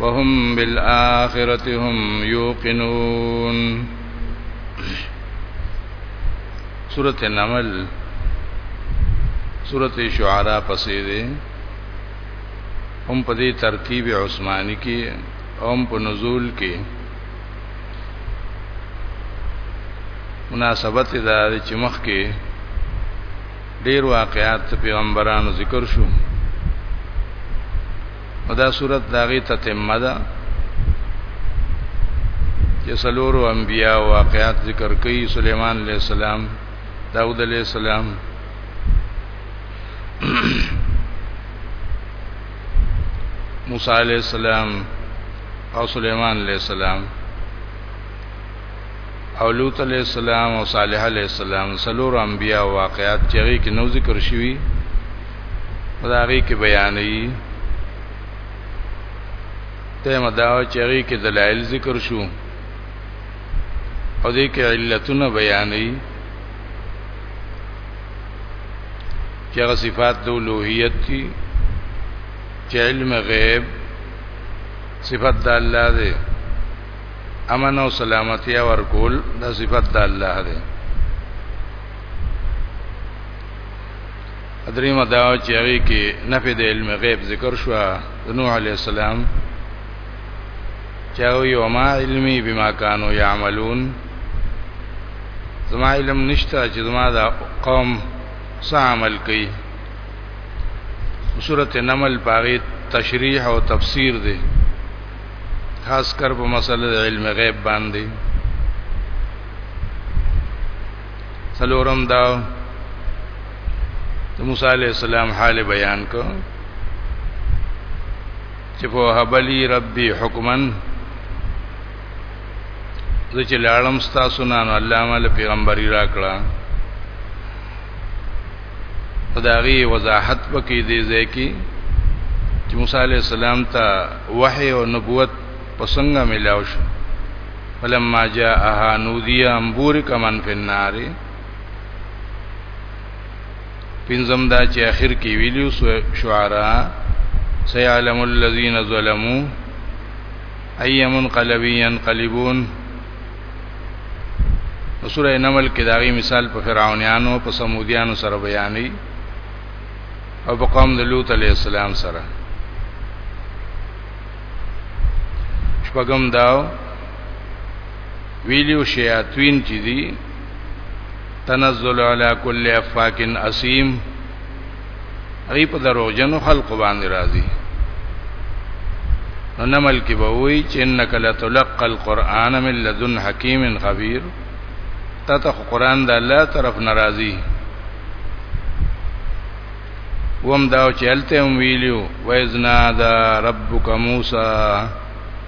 وهم بالآخرة هم يوقنون سورة نمل سورة شعراء پسې ده هم په دې ترتیب عثماني کې هم په نزول کې مناسبت دا چې مخ کې ډیر واقعات پیغمبرانو ذکر شو او دا صورت داغي تتمه ده چې سلورو انبیا واقعات ذکر کوي سليمان عليه السلام داوود عليه السلام موسی عليه السلام او سليمان عليه السلام او لوط علیہ السلام او صالح علیہ السلام سلور انبیاء واقعات چې هغه کې نو ذکر شوی دا هغه کې بیانې ته مداو چې هغه کې دلایل ذکر شو او دې کې علتونه بیانې چې هغه صفات د لوهیت دي چې علم غیب صفات د الله دی امن او سلامتی ورکول د صفت د الله دی دریم دا چې هغه کې نفي د علم غیب ذکر شو د نوح علی السلام چې او یو ما علمي بما كانوا يعملون زما علم نشته چې زما دا قوم څه عمل کوي سورته نمل پاره تشریح او تفسیر دی خاص کر په مسله د علم غیب باندې سلورم دا د موسی علی السلام حال بیان کو چې په هبلی ربي حکمن زه چې لاړم ستا سنانو الله مال پیغمبري راکړه په داغي وضاحت وکي دی ځای کې چې موسی عليه السلام ته وحي او نبوت پسنګ ملاو شو فلما جاءها نودي امبورک من فی النار پنځم دا چې اخر کې ویلو شعرا سيعلم الذين ظلموا ايمن قلبي ينقلبون په سوره نمل کې داغي مثال په فرعونانو په سمودیانو سره بیانې او په قوم د لوط علی السلام سره شپږم داو ویلیو شیاطین چې دي تنزل علی کل افاکن اسیم ای په دروغجنو خلق باندې راضي نو نمل کې به وای چې انک لتلقى القرآن من لدن حکیم خبیر تا ته قرآن د الله طرف ناراضي وم دا چې الته ویلیو وایزنا دا ربک موسی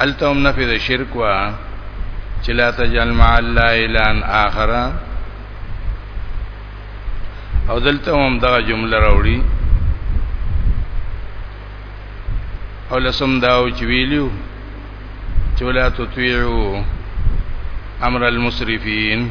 التم نفي د شرک وا چې لا تجعل مع الله الا اخر او دلته هم دا جمله راوړي او لسم دا او چې ویلو چې ولا تطيعوا امر المسرفين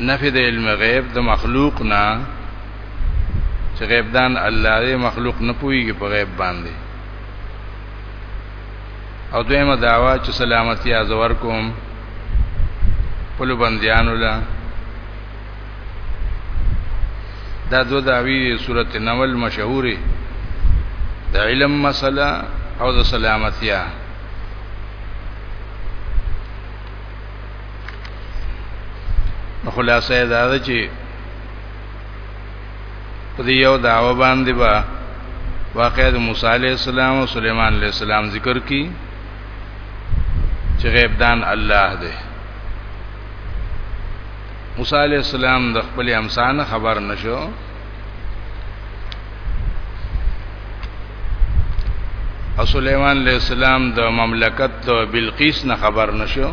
نفي د علم غیب د مخلوق نه چې غیب دان الله دې مخلوق نه پويږي په غیب باندې او دویمه داوا چې سلامتی ازور کوم خپل بنديانو لا دا دو داوی صورت نمل مشهوري د علم مسله او د سلامتیا خلاصه دا ده چې په دې یو داوا باندې با واقع د موسی علی السلام او سليمان علی السلام ذکر کی چې غیب دان الله دی موسی علی السلام د خپل امسان خبر نشو او سليمان عليه السلام د مملکت د بلقیس نه خبر نشو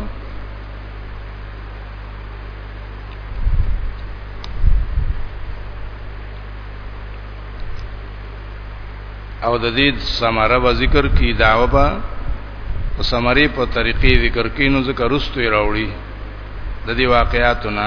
او د دې سماره به ذکر کی داوه به سمری په طریقې ذکر کینو ذکر رستوي راوړي د دې واقعاتونه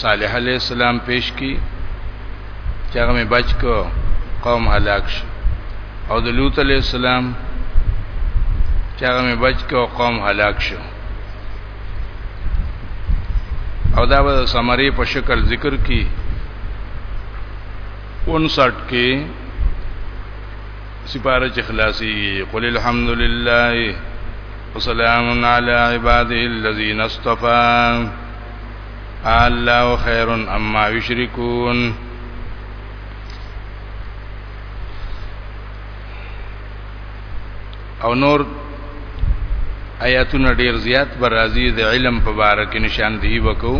صالح علیہ السلام پیش کی چې هغه می بچ کو قوم هلاک شو او د لوط علیہ السلام چې هغه می بچ کو قوم هلاک شو او دا به سمری په شکل ذکر کی 59 کې سپاره چې خلاصي قل الحمد لله وسلام علی عباده الذین اصطفى الله خير اما يشركون او نور آیاتونه ډیر زیات برازي د علم په باره کې نشاندهي وکاو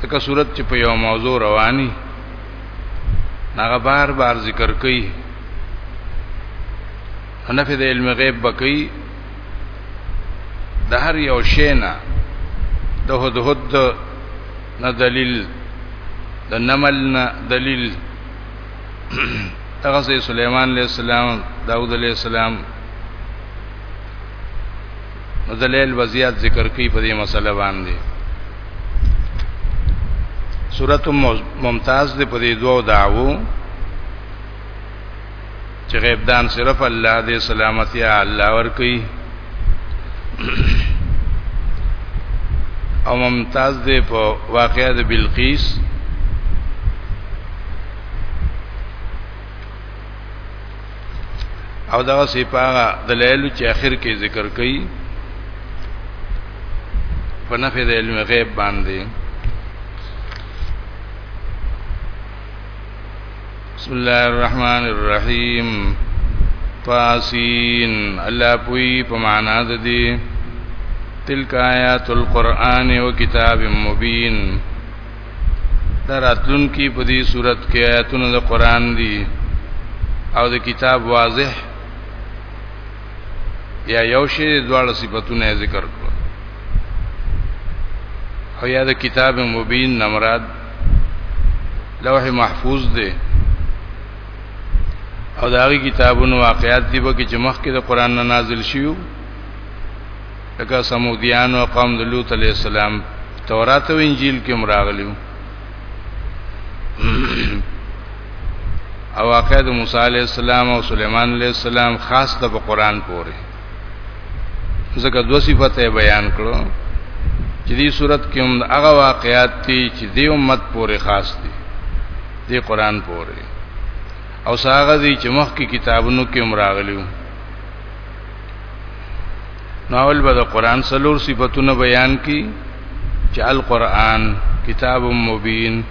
تکه صورت چې په یو موضوع رواني هغه بار بار ذکر کوي حنفه د علم غیب بکی د هر یو شینا د هد هد نه دلیل د نمل نه دلیل هغه سي سليمان عليه السلام داوود عليه السلام نو دلیل وضعیت ذکر کوي په دې مسله باندې سورته ممتاز دې په دې دوه دعوو چې غیب دان صرف الله دې سلامتی الله ور کوي او ممتاز دې په واقعې د بلقیس او دا سپاغه دلایل چې اخر کې ذکر کړي په نفي د علم غیب باندې بسم الله الرحمن الرحیم طاسین الله پوی په معنا د دې تلک آیات القرآن و کتاب مبین دراتلون کی په دې صورت کې آیاتونه د قرآن دي او د کتاب واضح یا یو شی دواړه صفاتونه ذکر کړو او یا د کتاب مبین نمراد لوح محفوظ دی او دا غي کتابونو واقعات دی وکي چې مخکې د قران نه نازل شیو لکه سمودیان او قوم د لوط علی السلام تورات او انجیل کې مراغلیو او واقع د موسی علی السلام او سليمان علی السلام خاص د قران پورې ځکه دو صفته بیان کړو چې دې صورت کې هم هغه واقعات دي چې دې امت پورې خاص دي دې قران پورې او ساغه دي چې مخکې کتابونو کې هم راغلیو ناول به د قران سلور صفاتونه بیان کی چې القرآن کتاب مبین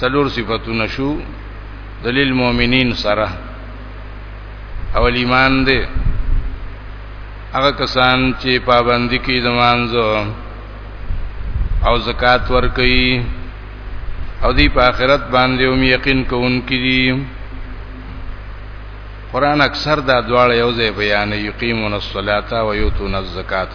سلور صفاتونه شو دلیل مؤمنین سره اول ایمان دی هغه کسان چې پابندي کوي د مانځو او زکات ور کوي او دی په آخرت باندې هم یقین کوونکي دي قران اکثر دا دواړه یو ځای بیان یقیمون الصلاۃ و یؤتون الزکات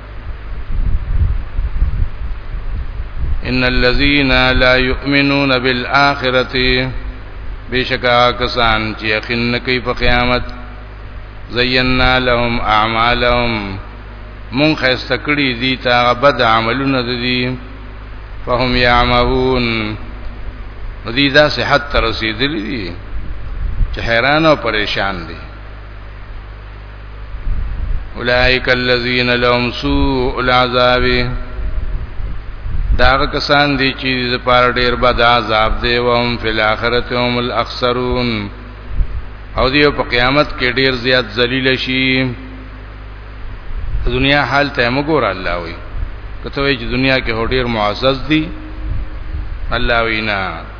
ان الذين لا يؤمنون بالاخره بشکا کسان چې یقین کوي په قیامت زینا لهم اعمالهم مون خسته کړی دي تا بد عملونه دي فهم يعمهون ندی دا صحت تر رسیدلی دي چې حیران او پریشان دي اولائک الذین لهم سوء العذاب دا کسان دي چې د پاره ډیر بد عذاب دی او هم فل اخرت هم الاخسرون او دی په قیامت کې ډیر زیات ذلیل شي دنیا حال ته مګور الله وي کته وی چې دنیا کې هډیر معزز دي الله وینا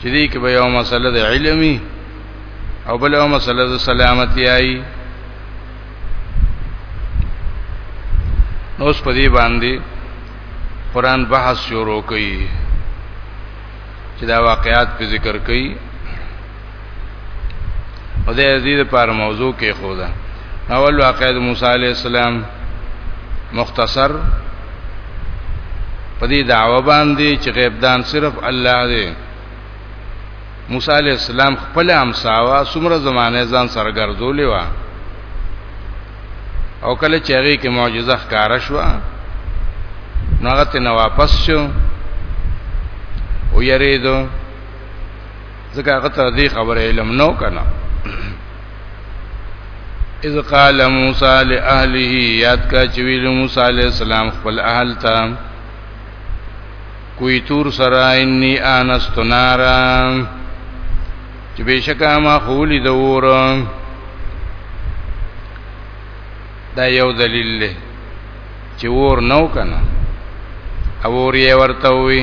چې دې کې به یو مسله د علمي او بل یو مسله د سلامتی آی نو اوس په دې باندې قران بحث شروع کوي چې دا واقعات په ذکر کوي او د دې لپاره موضوع کې خو ده اول واقعې د موسی عليه السلام مختصر په دې دعوه باندې چې غیب دان صرف الله دی موسی علی السلام خپل امساوا څومره زمانه ځان سره ګرځولې و او کله چې هغه کې معجزه ښکارا شو نو هغه ته واپس شو او یریدو ځکه هغه ته دې خبره علم نو کنه اذ قال موسی لاهله یاد کا چې ویل موسی علی السلام خپل اهل ته کوئی تور سرا انی آنست نارا چې بشکا ما خولی د ور دا یو دلیل دی چې ور نو کنه اور یې ورته وي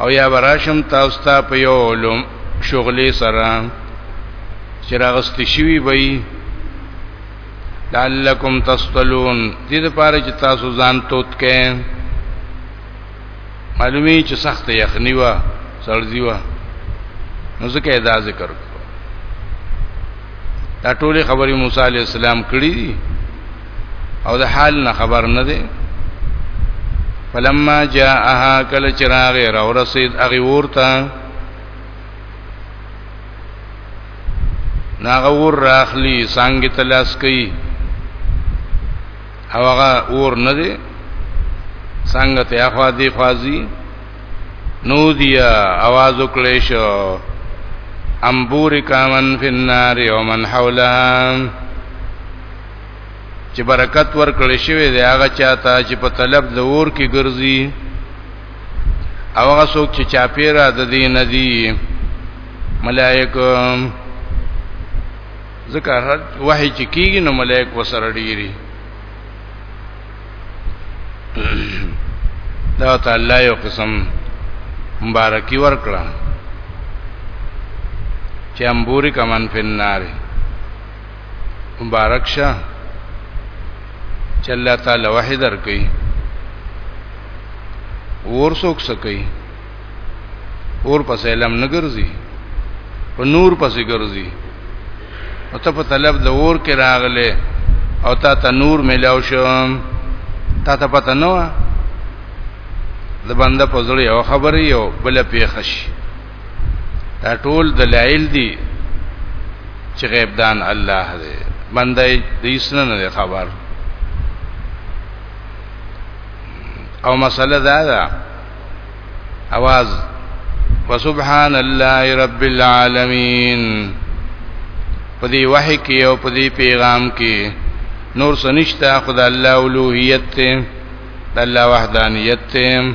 او یا براشم تاسو ته په یو علوم شغلې سره چې راغست شوی وي لعلکم تصلون دې لپاره چې تاسو ځان توت کې معلومی چې سخت یخنی و سړځي و نو ځکه دا ذکر دا ټولې خبرې موسی عليه السلام کړې دي او د حال نه خبر نه دی فلما جاءها کل چراغ را ورسید اغه ورته ناغه ور راخلی څنګه تلاس کوي او هغه ور نه دی څنګه ته اخوا دی خوازي نو دی आवाज وکړې شو امبورکا من فی النار یومن حولها چې برکت ورکړې شوی دی هغه چاته چې په طلب د اور کې ګرځي او هغه څوک چې چاپیره د دین دی ملائکه ځکه هر وحی چې کیږي نو ملائک وسره ډیری دا تعالی یو قسم مبارکي ورکړه چې امبوري کمن فناره مبارک شه چې الله تعالی وحی درکې اور څوک سکي اور پس علم نه ګرځي په نور پس ګرځي او ته په طلب د اور کې راغله او تا ته نور ملاو شو تا ته پته نه و د بنده په زړه یو خبرې یو بل پیښ شي دا ټول دلایل دي چې غیب دان الله دی بنده د اسنه نه خبر او مسله دا ده اواز وسبحان الله رب العالمین په دې وحی کې او په دې پیغام کې نور سنشتہ خدای الله اولوہیت ته الله وحدانیت ته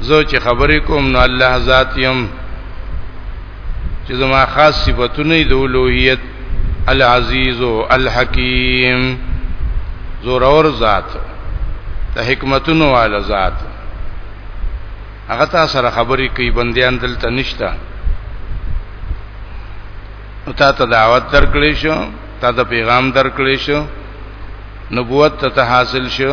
زه چې خبرې کوم نو الله ذات يم چې زما خاص صفاتونه د اولوہیت العزیز الحکیم زور اور ذات د حکمتونو والا ذات هغه تا سره خبرې کوي بنديان دلته نشته او تا ته دعوت درکړې شو تا ته پیغام درکړې شو نبوت ته حاصل شو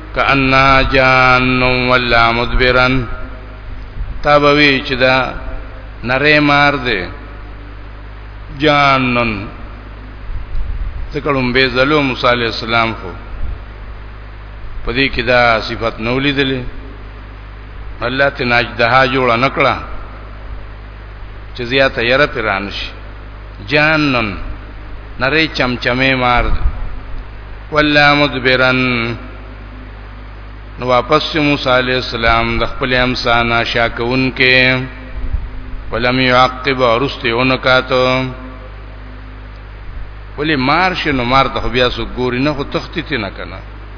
کأنها جان ولا مدبرا تابوی چې دا نری مار دی جانن تکړم به زلو موسی علی السلام خو پدې کې دا صفت نو لیدلې الله ته ناجدها جوړ نکړه چې زیاته یره پیران شي جهنم نری چمچمه مار دی ولا مدبرن نو واپس موسی علی السلام د خپل امسانا شاکون کې ولم يعقب ورسته اونکاتو ولی مار شنو مار ته بیا سو ګوري نه خو تختی نه کنه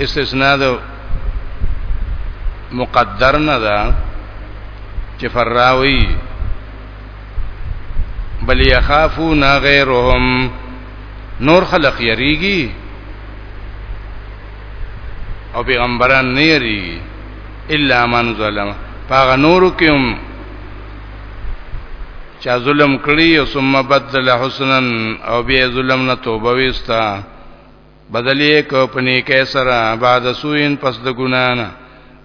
استثناء د مقدر نه ده چې فراوی بل يخافون غيرهم نور خلق یریږي او پیغمبران نه یریږي الا من ظلم پاغه نور کوم چا ظلم کړی او ثم بدل حسنا او بیا ظلم نه توبه وستا بدلی کو پنی کیسرا بعد سوین پس د ګنانا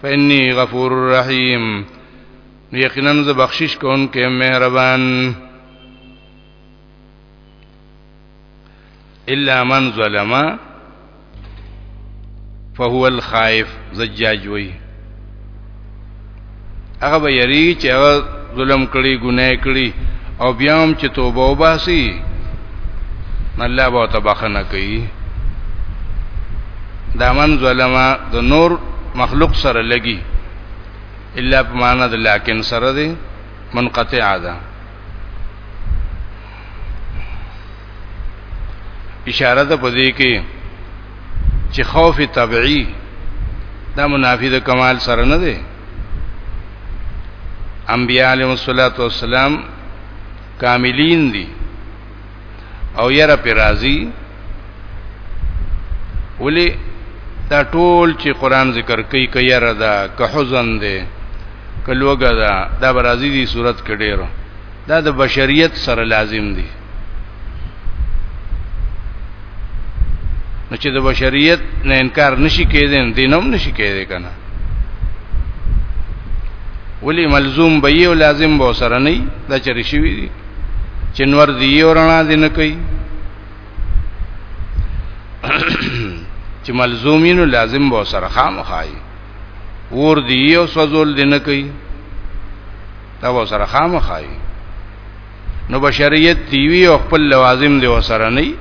فإني غفور رحیم یقینا ز بخشش کون کې مهربان الا من ظلم فهو الخائف زجاج وی هغه به یری چې هغه ظلم کړی ګناه کړی او بیا هم چې توبه وباسي الله به تبخنه کوي دا من ظلم د نور مخلوق سره لګي الا په معنا د لکن سره دی منقطع ده اشاره ده په دې کې چې خوف طبيعي دا منافي د کمال سره نه دی انبياله صلوات و سلام کاملین دي او یره پر راضی ولی دا ټول چې قران ذکر کوي کيره دا که حزن دی که لوګه دا دا برازي دي صورت کې ډیرو دا د بشریت سره لازم دي نو چې د بشریت نه انکار نشي کېدین دینم نشي کېدی کنه ولی ملزوم به یو لازم به سره نه دا چرې شي وي چنور دی ورنا دین کوي چې ملزومینو لازم به سره خامخای ور دی او سوزول دین کوي دا به سره خامخای نو بشریت دی وی او خپل لوازم دی وسره نه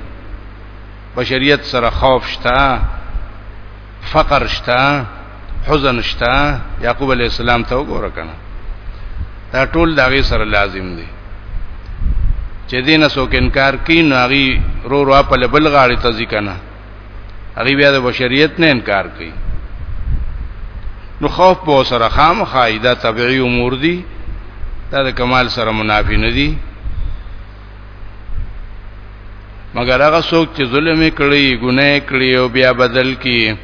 بشریت سره خوف شته فقر شته حزن شته یعقوب علی السلام ته وګوره کنه دا ټول دغه سره لازم دي چې دینه څوک انکار کین هغه رو رو په لبل غاړي ته ځکنه هغه بیا د بشریت نه انکار کوي نو خوف په سره خام خایده طبيعي امور دي دا د کمال سره منافي نه دي مګر هغه څوک چې ظلم کړي ګناه کړي او بیا بدل کړي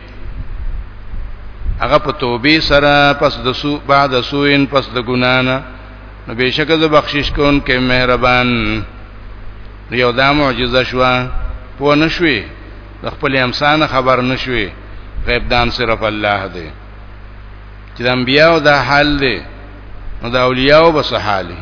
هغه په توبې سره پس د سو بعد سوین پس د ګنانا نو بشکره ز بخشش کون کې مهربان یو دا معجزه شو په نشوي د خپل امسان خبر نشوي غیب دان صرف الله دی چې د انبیانو دا حال دی نو د اولیاء وبس حالي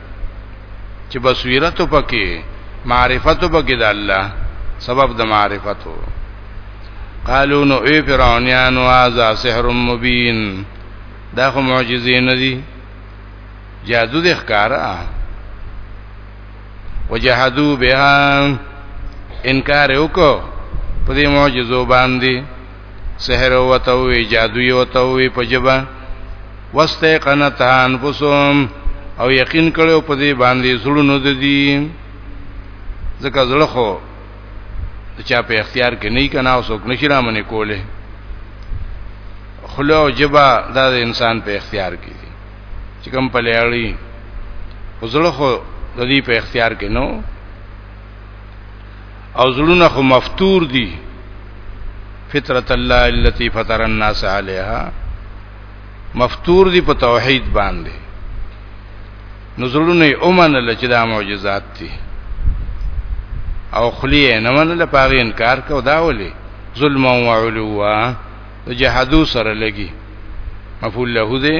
چې بصیرت پکې معرفت پکې د الله سبب د معرفتو قالو نو ای فرعونیان واذا سحر مبین دا خو معجزې نه دي جادو د ښکارا وجحدو بها انکار وکړو په دې معجزو باندې سحر وته وی جادو یو ته وی په جبا واستيقنتها انفسهم او یقین کړو په دې باندې زړونو د دې ځکه زړه خو چا په اختیار کې نه کنا او څوک نشي رامنې کوله خلو او جبا د انسان په اختیار کې دي چې کوم په لړی خو زړه خو د دې په اختیار کې نو او زړونه خو مفتور دي فطرت الله التي فطر الناس عليها مفتور دي په توحید باندې نزلونه اومن له چې دا معجزات دي او خلی نه من له پاره انکار کو دا ولي ظلم او علوا جهادو سره لګي مفعول له دې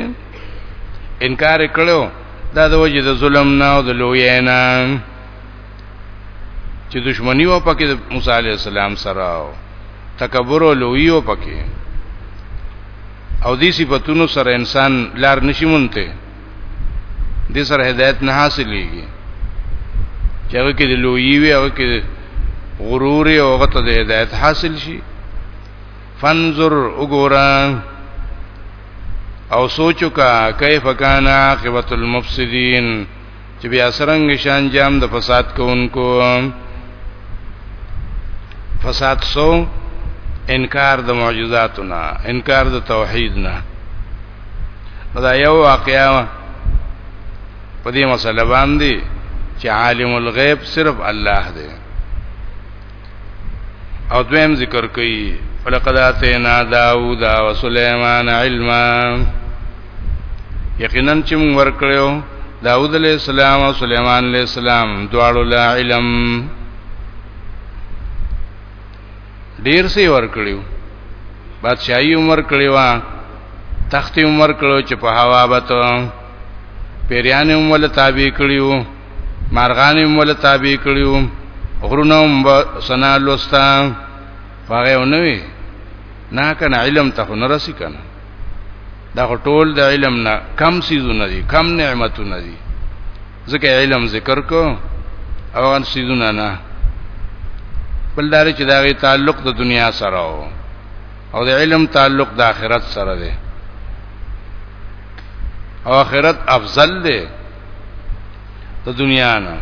انکار کړو دا د وجه د ظلم نه او د لوی نه چې دشمنی و پکې موسی علی السلام سره او تکبر او لوی و پکې او دې صفاتونو سره انسان لار نشي مونته دې سره هدایت نه حاصلېږي چې هغه کې د لوی وي هغه کې غرور او هغه ته د هدایت حاصل شي فانظر وګورئ او سوچو کا کیف کان عاقبت المفسدین چې بیا سرنګ شان جام د فساد کوونکو فساد سو انکار د معجزاتو نه انکار د توحید نه دا یو واقعا په دې مسله باندې چې عالم الغیب صرف الله دی او دویم ذکر کوي ولقد اتینا داوود و سليمان علما یقینا چې موږ ورکړو داوود علیہ السلام او سليمان علیہ السلام دواړو لا علم ډیر سی ورکړو بادشاہي عمر کړی و تخت عمر کړو چې په هوا بته پیریان عمر تابع کړیو مارغان عمر تابع کړیو غرونه هم سنا لوستا هغه ونوي نه کنه علم ته نه رسی کنه دا ټول د علم نه کم سيزونه دي کم نعمتونه دي ځکه علم ذکر کو او ان سيزونه نه بل دار چې دا غي تعلق د دنیا سره او او د علم تعلق د آخرت سره دی او آخرت افضل دی د دنیا نه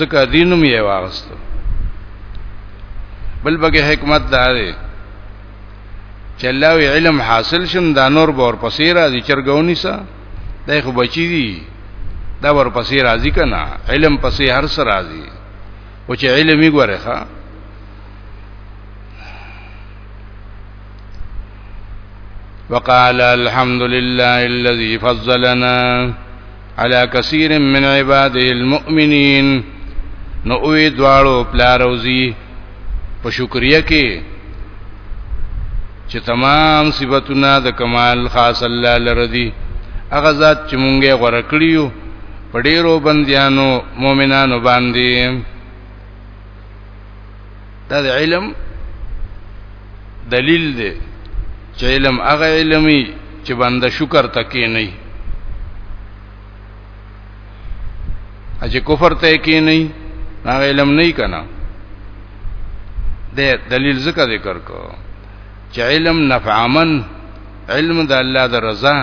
ځکه دینم یې واغستو بل بګه حکمت دا دی چلاوی علم حاصل شم دا نور به ور پسې راځي چرګونی سا دای خو بچی دي دا ور پسې راځي کنه علم پسې هر سر راځي او چې علم یې ګوره ښا وقال الحمد لله الذي فضلنا علا کثیر من عباده المؤمنین نو اوی دوالو پلاروزی په شکریه کې چې تمام صفاتونه د کمال خاص الله لردي هغه ذات چې مونږه غوړه کړیو په ډیرو بندیانو مؤمنانو باندې دا د علم دلیل دی چې علم هغه علمي چې بنده شکر تکې نه وي اجه کفر ته کې نه وي هغه علم نه کنا د دلیل ذکر ذکر کو چې علم نفعمن علم د الله د رضا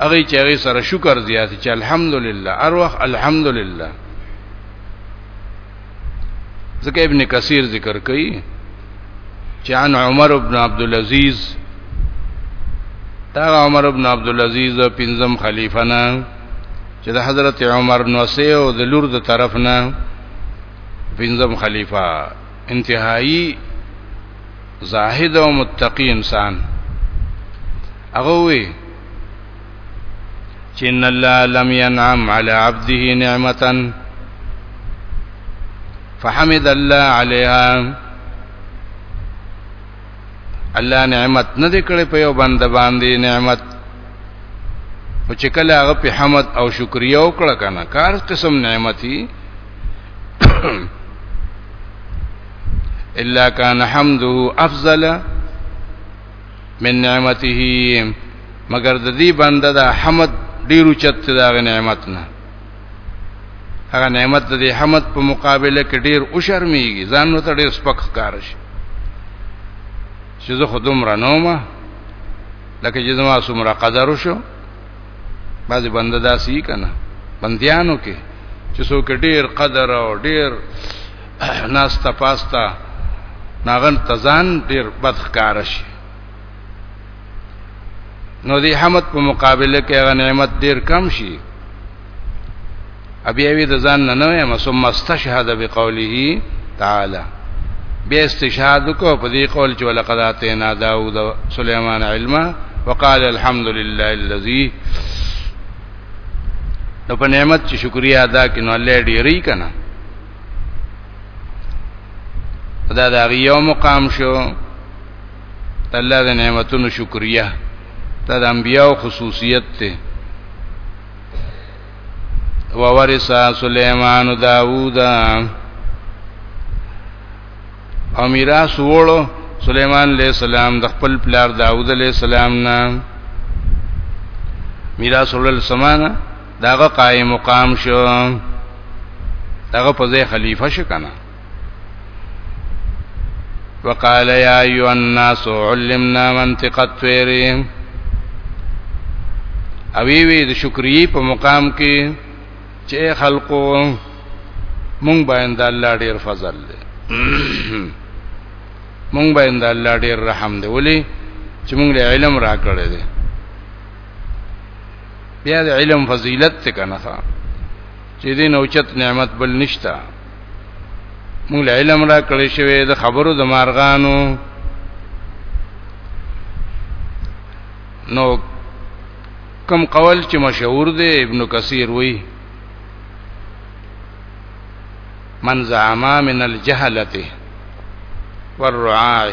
هغه چې هغه سره شکر زیات چې الحمدلله اروح الحمدلله ځکه ابن کثیر ذکر کوي چې عن عمر ابن عبد العزيز دا عمر ابن عبد العزيز پنځم خلیفہ نه چې د حضرت عمر نوسه او د لور د طرف نه پنځم خلیفہ انتهایی زاهد او متقی انسان هغه وی چې ان الله لم ينعم على عبده نعمتا فحمد الله عليها الله نعمت نه دې کړې په یو بند باندې نعمت او چې کله هغه په حمد او شکریا وکړه کنه کار قسم نعمتي الا کان حمده افضل من نعمته مگر د دې بنده د حمد ډیرو چت دا نعمت نه هغه نعمت د دې حمد په مقابله کې ډیر او شرمېږي ځان نو ته ډیر سپک ښکار شي چې زه خودم رانومه لکه چې زما سمره قدر وشو بعضی بنده داسي کنه بندیانو کې چې څوک ډیر قدر او ډیر ناستا پاستا ناغن تزان ډیر بد ښکار شي نو دی حمد په مقابله کې هغه نعمت ډیر کم شي ابي اوی د ځان نه نه ما ثم استشهد بقوله تعالی بیا استشهاد کو په دې قول چې ولقد اتینا داوود سليمان علما وقال الحمد لله الذي نو په نعمت چې شکریا ادا کینو الله ډیری کنا دا دا یو مقام شو الله د نعمتونو شکریا دا د انبیانو خصوصیت ته وورث سليمان داوود او میراث وړو سليمان عليه السلام د خپل پلار داوود عليه السلام نه میراث وړل سمانه داغه قائم مقام شو داغه په ځای خلیفہ شو کنه وقال يا ايها الناس علمنا منطق الطير اوی وی د شکرې په مقام کې چې خلقو مونږ باندې الله ډیر فضل دی مونږ باندې الله ډیر رحم دی ولی چې مونږ له علم را کړی دی بیا د علم فضیلت ته کنه چې دین او چت نعمت بل نشتا موږ علم را کړی شوی د خبرو د مارغانو نو کم قول چې مشهور دی ابن کثیر وی من زعما من الجهلته والرعاع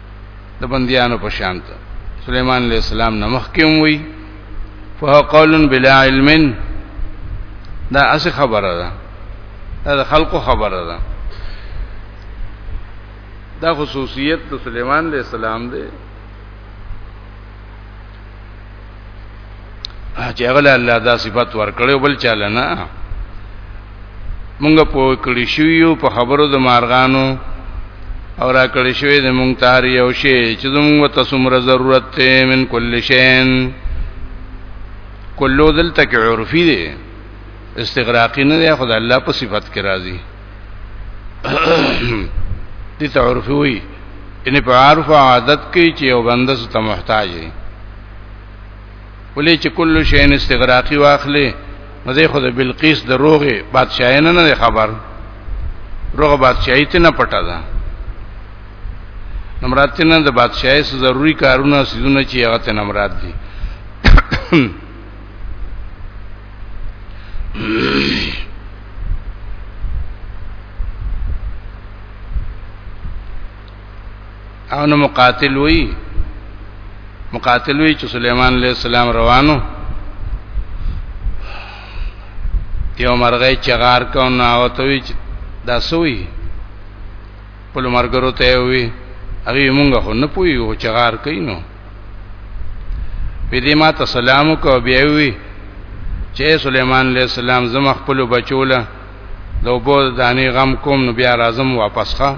د بنديانو په شان ته سليمان عليه السلام نمخ کې وي فهو قول بلا علم دا اس خبره ده دا خلقو خبره ده دا خصوصیت د سليمان عليه السلام دی چې هغه له الله دا صفت ورکړو بل چاله نه مونږ په کړی شو یو په خبرو د مارغانو او را کړی شوی د مونږ تار یو شی چې زموږ ته څومره ضرورت ته من کل شین کلو دلته کې عرفي دی استغراقی نه دی خدای الله په صفت کې راځي دي تعرف وي ان په عارف عادت کې چې یو بنده ست محتاج دی ولې چې کله شی استغراقي واخلې نو زه خو د بلقیس د روغه بادشاہ نه نه خبر روغه بادشاہ ته نه پټه ده نمرات نه د بادشاہ سره ضروری کارونه سيزونه چې هغه ته نمرات دي او نو مقاتل وی مقاتل وی چې سليمان عليه السلام روانو یو مرغې چغار کو نو او ته وی چې دا سوی په لمرګرو ته وی هغه مونږ خو نه پوي او چغار کینو په دې ما ته سلام کو بیا وی چې سليمان عليه السلام زما خپل بچوله د وبو دانی غم کوم نو بیا راځم واپس ښه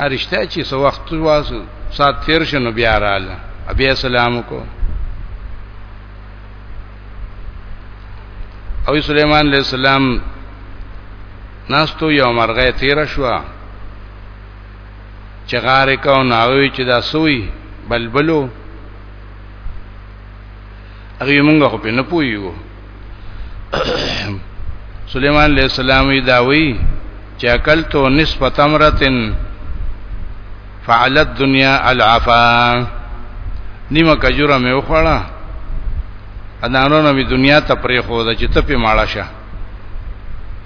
ارشته چې سو وخت واسو سات تیر شنو بیا رااله بیا سلام کو او سليمان عليه السلام ناستو یو مرغه تیر شوه چغاره کو ناوی چې دا سوی بلبلو هغه مونږ خو په نه پویو سليمان عليه السلام دا وی چې اکلتو نصف تمرتن فعلت دنیا العفا نیمه کجوره مې وخوړه انانو نو دنیا ته پرې خو دا چې ته په ماړه شه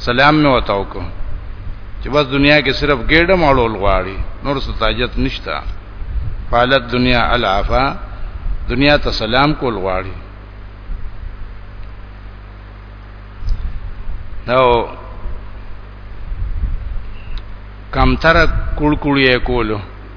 سلام مې وتاو کو چې بس دنیا کې صرف ګډه ماړول غواړي نور څه تاجت نشتا فعلت دنیا العفا دنیا ته سلام کول غواړي نو کم تر کول کول یې کولو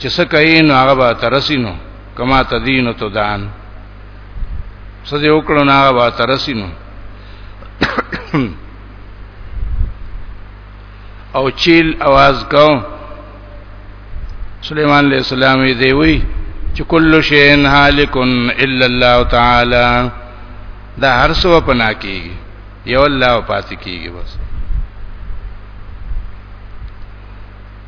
چې څه کوي نو هغه به ترسینو کما تدین تو دان څه دې وکړو نو هغه به ترسینو او چیل आवाज کو سليمان عليه السلام دی وی چې کل شین هالکن الا الله تعالی دا هر څه په نا کېږي یو الله پاتې کېږي بس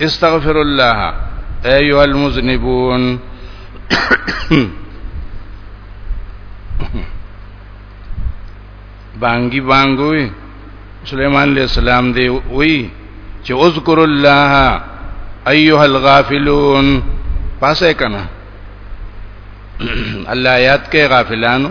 استغفر الله ایها المذنبون بانګي بانګوي سليمان عليه السلام دی وی چې اذكر الله ايها الغافلون پاسه کنا الله یاد کې غافلانو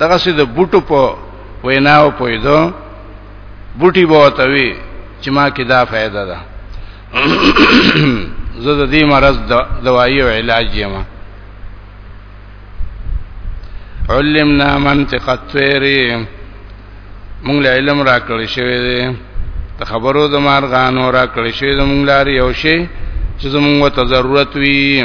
دغه سي د بوټو په ویناو پویدو بوټي بوتوي چې ما کې دا فائدہ ده زه د دې مرض دوايي او علاج یم علمنا منطق الطير مونږ له علم را کړی شوی دی د خبرو د مارغانو را کړی شوی د مونږ لاري او شی چې زمونږ ته ضرورت وي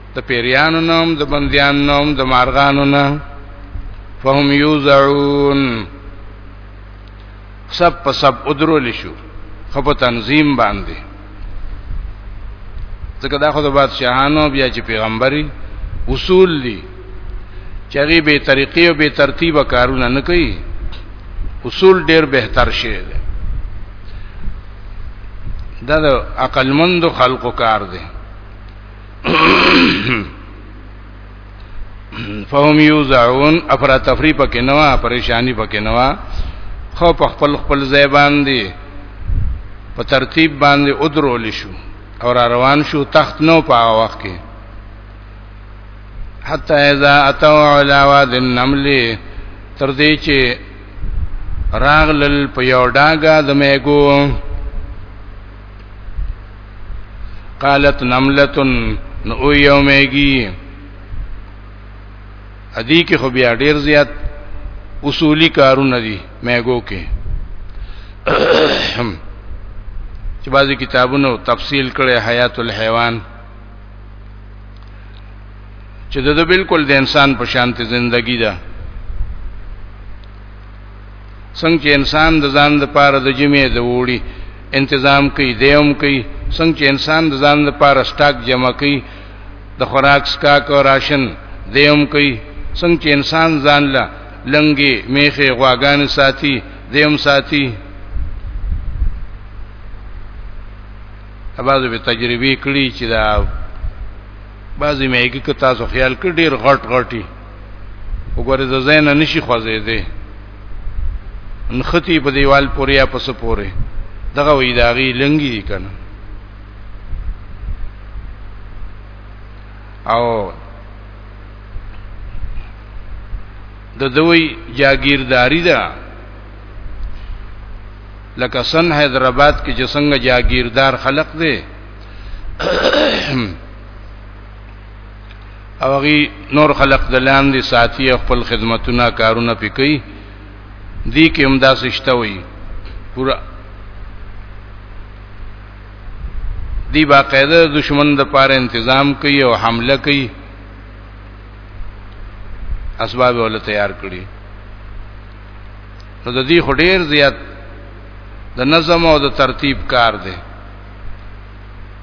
د پیریانو نوم د بندیان نوم د مارغانو نه فهم یوزعون سب په سب ادرول شو خپل تنظیم باندې ځکه دا خو د بادشاہانو بیا چې پیغمبري اصول دي چې هغه به طریقې او به ترتیب کارونه نه کوي اصول ډیر بهتر شي دا د عقل مند خلقو کار دی فهم یوزعون افرا تفری پکې نو پریشانی پکې نو خو په خپل خپل ځای باندې په ترتیب باندې ادرول شو او را روان شو تخت نو په وخت کې حتا اذا اتوا علی واد النمل تر دې چې راغلل په یو ډاګه د میګو قالت نملتن نو او یومېږي ادي کې خو بیا ډیر زیات اصولی کارونه دي مېګو کې چې بعضی کتابونو تفصیل کړي حیات الحیوان چې د بالکل د انسان په شانته زندگی ده څنګه چې انسان د ځان لپاره د جمعې د وړي تنظیم کوي دیوم کوي څنګه چې انسان د ځان لپاره سٹاک جمع کوي د خوراک سکاک او راشن دیوم کوي څنګه چې انسان ځان له لنګي میخه غواګان ساتي دیوم ساتي اباظه به تجربه کړی چې دا بعضی مېګی که تاسو خیال کړئ ډیر غټ غټي وګوره د زین نشي خوځې دي نختی په دیوال پورې یا پس پورې دغه وی داغي لنګي دي کنه او د دوی جاگیرداری ده لکه سن حیدرآباد کې چې څنګه جاگیردار خلق دي او هغه نور خلق د لاندې ساتي خپل خدمتونه کارونه پکې دي کې هم دا سشته وي پورا دی باقاعده دشمن د پاره تنظیم کوي او حمله کوي اسباب ول تیار کړي نو د دې خډیر زیات د نظم او د ترتیب کار دی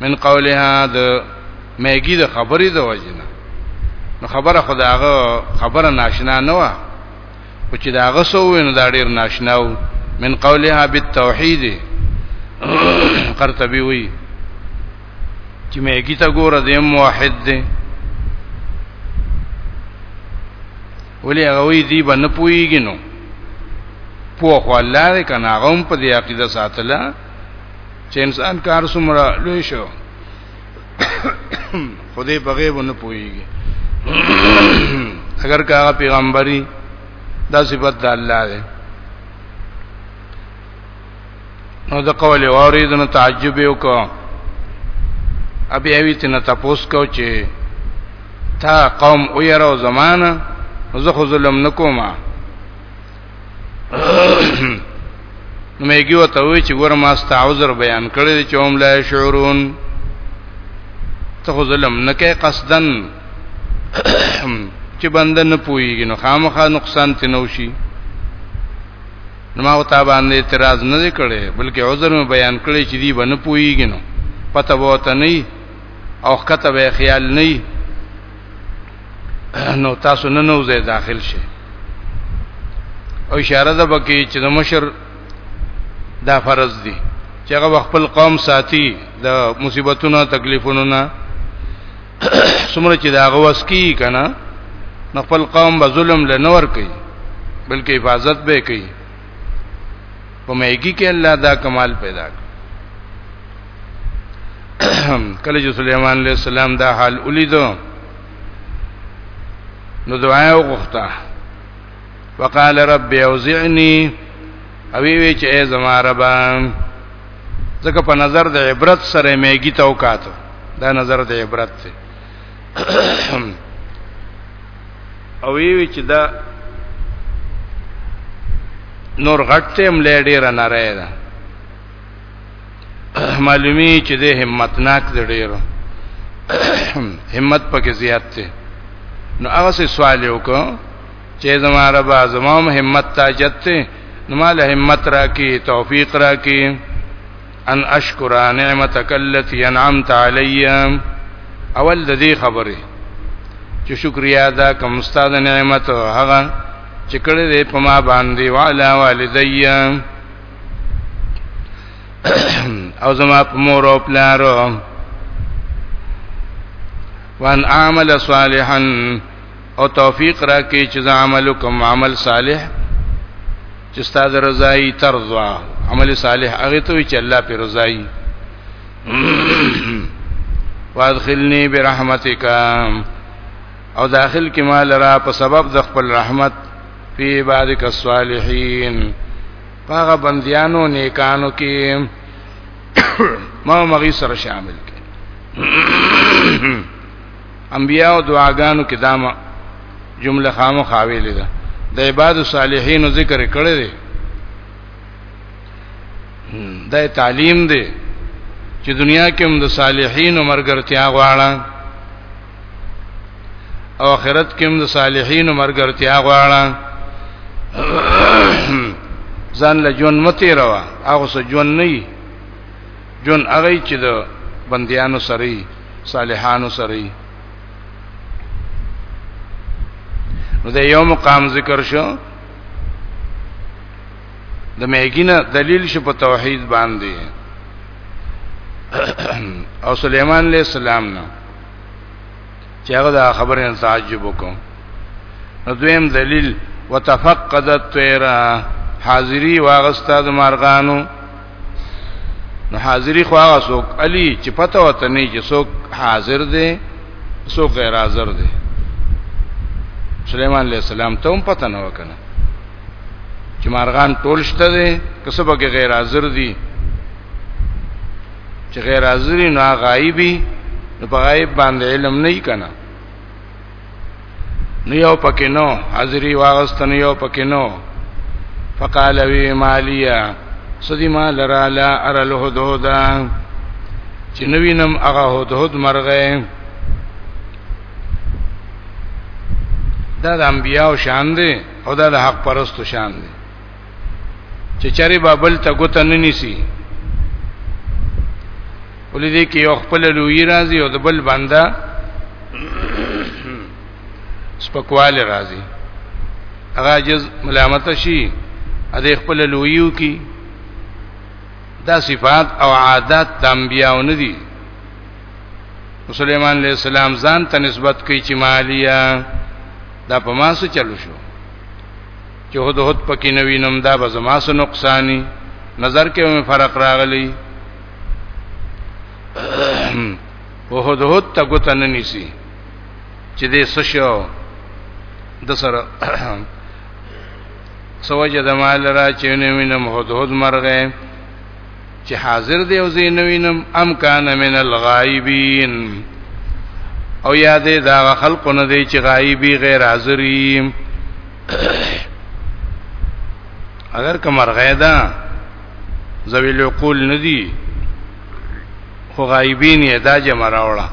من قولها د میګی د خبرې د وجنه نو خبره خداغه خبره ناشنا نه و او چې داغه سو وینو دا ډیر ناشنا و من قولها بالتوحید قرطبی وی چې میګی ته ګوره د موحد دی ولې هغه وی دی باندې پویږي نو پوخ والله کنه غوم په دې عقیده ساتله چې انسان کار څومره لوی شو خدای په غیب نه پويږي اگر کا پیغمبري دا صفت د الله دی نو د قول اورید نو تعجب وکړه ابي اوی تنه تاسو کو چې تا قوم او يرو زمانہ زه خو ظلم نکوما نو میګي وته وی چې ګور ما ست عذر بیان کړی چې هم لا شعورون ته ظلم نه کې قصدن چې بنده نه پويږي نو خامخا نقصان تنو شي نو ما او تا باندې اعتراض نه کړي بلکې عذر مې بیان کړی چې دی باندې پويږي نو پته وته نه او خطه به خیال نه نو تاسو نه نو زه داخل شي او اشاره ده بکی چې د مشر دا فرض دی چې هغه خپل قوم ساتي د مصیبتونو تکلیفونو نه څومره چې دا غوس کی کنه خپل قوم به ظلم لنور کوي بلکې حفاظت به کوي په مېګي کې الله دا کمال پیدا کړ کله چې سليمان عليه السلام دا حال ولیدو نو دعا وغوښته وقال رب اوزعني او وی چې ای زما رب ځکه په نظر د عبرت سره میګی توکاتو دا نظر د عبرت دی او وی چې دا نور غټه هم لړې را نه راي دا معلومی چې د همتناک دی ډیر همت پکې زیات دی نو هغه څه سوال وکړ چې زما رب زمام همت تاجت ته نو مال همت راکې توفیق راکې ان اشکر نعمتک التي انعمت علی اول د دې خبره چې شکریا ادا کوم استاد نعمت هغه چې کړه دې په ما باندې والا والدی او زما په مور او پلار وان عمل صالحا او توفیق را کې چې زه عمل کوم عمل صالح چې ستاسو رضای ترضا عمل صالح هغه ته چې الله پر رضای وادخلنی برحمتک او داخل کې مال را په سبب د خپل رحمت فی عبادک الصالحین هغه بندیانو نیکانو کې ما مغي سره شامل کې انبیاء او دعاګانو کې دامه جمله خامو خاویلې ده د عباد الصالحین ذکر کړی دی دا تعلیم دی چې دنیا کې هم د صالحین او مرګرتیا غواړه او آخرت کې هم د صالحین او مرګرتیا غواړه ځان له ژوند متي روا هغه سو ژوند نه ژوند هغه چې د بندیانو سره صالحانو سره نو د یو مقام ذکر شو د میګینه دلیل شو په توحید باندې او سليمان عليه السلام نه چې هغه دا خبره نه تعجب وکړ نو دویم دلیل وتفقدت طیرا حاضری واغستا د مارغانو نو حاضری خو هغه څوک علی چې پته وته نه چې څوک حاضر دی څوک غیر حاضر دی سليمان عليه السلام ته هم پته نه وکنه چې مارغان ټول شته دي کسبه کې غیر حاضر دي چې غیر حاضر نه غایبی نو په غایب باندې علم نه کنا نو یو پکې نو حاضری واغستن یو پکې نو فقال وی مالیا سدی ما لرا لا ار الهدهد چې نوینم هغه هدهد مرغه دا د انبیاو شان دی او دا د حق پرستو شان دی چې چرې بابل ته ګوته نه نیسی ولې دې کې یو خپل لوی راځي او د بل بنده سپکوال راځي هغه جز ملامت شي ا دې خپل لویو کې دا صفات او عادت د انبیانو نه دي سليمان عليه السلام ځان ته نسبت کوي چې مالیا دا په ماسو چلو شو چې هد هد پکې نه وینم دا به زما سره نقصانی نظر کې مې فرق راغلی او هد هد ته ګوت نه نیسی چې دې سشو د سره سوجه د مال را چې نه وینم هد هد مرغه چې حاضر دی او زه نه وینم ام کان من الغایبین او یادې دا خلق نه دی چې غایبی غیر حاضری اگر کمر غیدا زویل عقول ندی خو غایبین یې دا جمع راوړه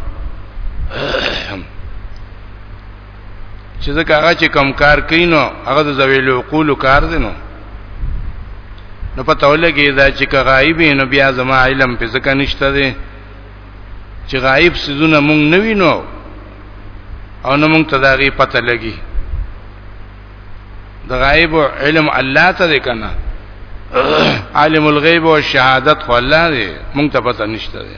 چې ځکه هغه چې کم کار کینو هغه د زویل عقول کار دی نو نو په توله کې دا چې غایب نو بیا زما علم په ځکه نشته دی چې غایب سيزونه مونږ نه وینو او نو مونږ ته داغي پته لګي د غایب علم الله ته دی کنه عالم الغیب او شهادت خو الله دی مونږ ته پته نشته دی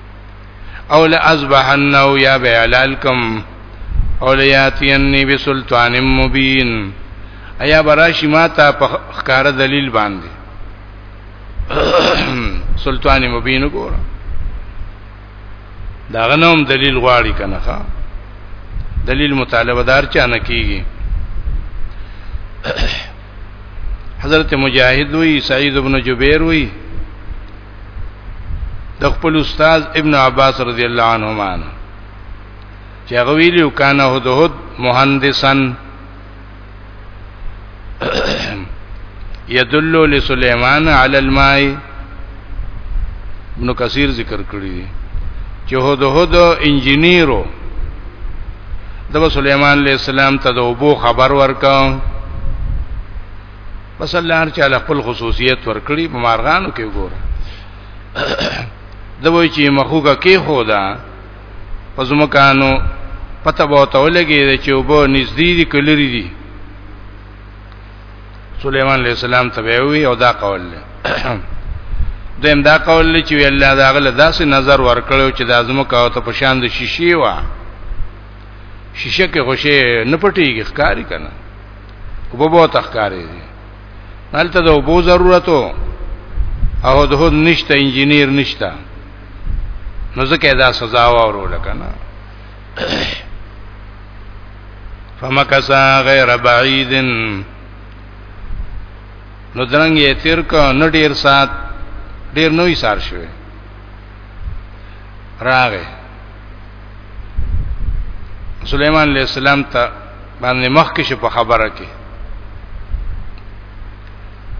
او لازبحنه یا بعلالکم او لیاتینی بسلطان مبین ایا براشی ما ته په ښکار دلیل باندې سلطان مبین وګوره دا غنوم دلیل غواړي کنه ښا دلیل مطالبه دار چا نه کیږي حضرت مجاهد وی سعید ابن جبیر وی د خپل استاد ابن عباس رضی الله عنهما چې هغه ویلو کانه هدهد مهندسن يدل لسليمان على الماء ابن کثیر ذکر کړی دی چې هدهد انجنیرو د سليمان عليه السلام ته د وبو خبر ورکاو بس الله هر چا خپل خصوصیت ورکړي په مارغانو کې ګوره د وای چې مخوګه کې خدا په زمکانو پته به ته ولګي چې وبو نږدې دي کلری دي سليمان عليه السلام ته وی او دا قول له دیم دا قول له چې الله دا غل داسې نظر ورکړو چې د ازمکه او ته په شان د شیشې وا شیشه کې خوشې نه پټيږي ښکاری کنه وبو بو تخکاری دي نالته د وبو ضرورتو او د هود نشته انجنیر نشته نو ځکه دا سزا وروله کنه فمکسا غیر بعید نو درنګ یې تیر کو نډیر سات ډیر نوې سار شوه راغه سليمان عليه السلام ته باندې مخ کې په خبره کې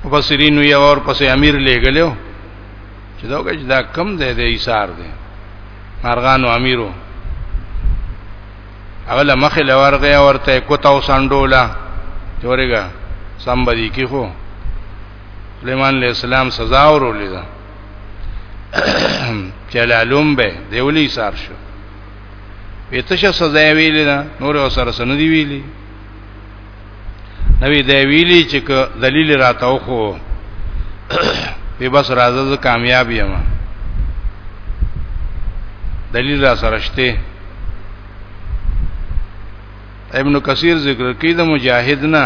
مفسرین یو اور پسې امیر لګلو چې دا وګج دا کم دی د ایثار دی مارغانو امیرو اغله مخه لورغه ورته کوتا وسندولا جوړیګا سمبدی کی خو سليمان عليه السلام سزا ورولې ده چلالوم به دیولی سار شو ویتشه سزا ویلی دا نور سره سن دی ویلی نوی دی ویلی چې دلیل راتاو خو به بس راځه زه کامیاب یم دلیل را سره شته ابن کثیر ذکر کوي د مجاهد نه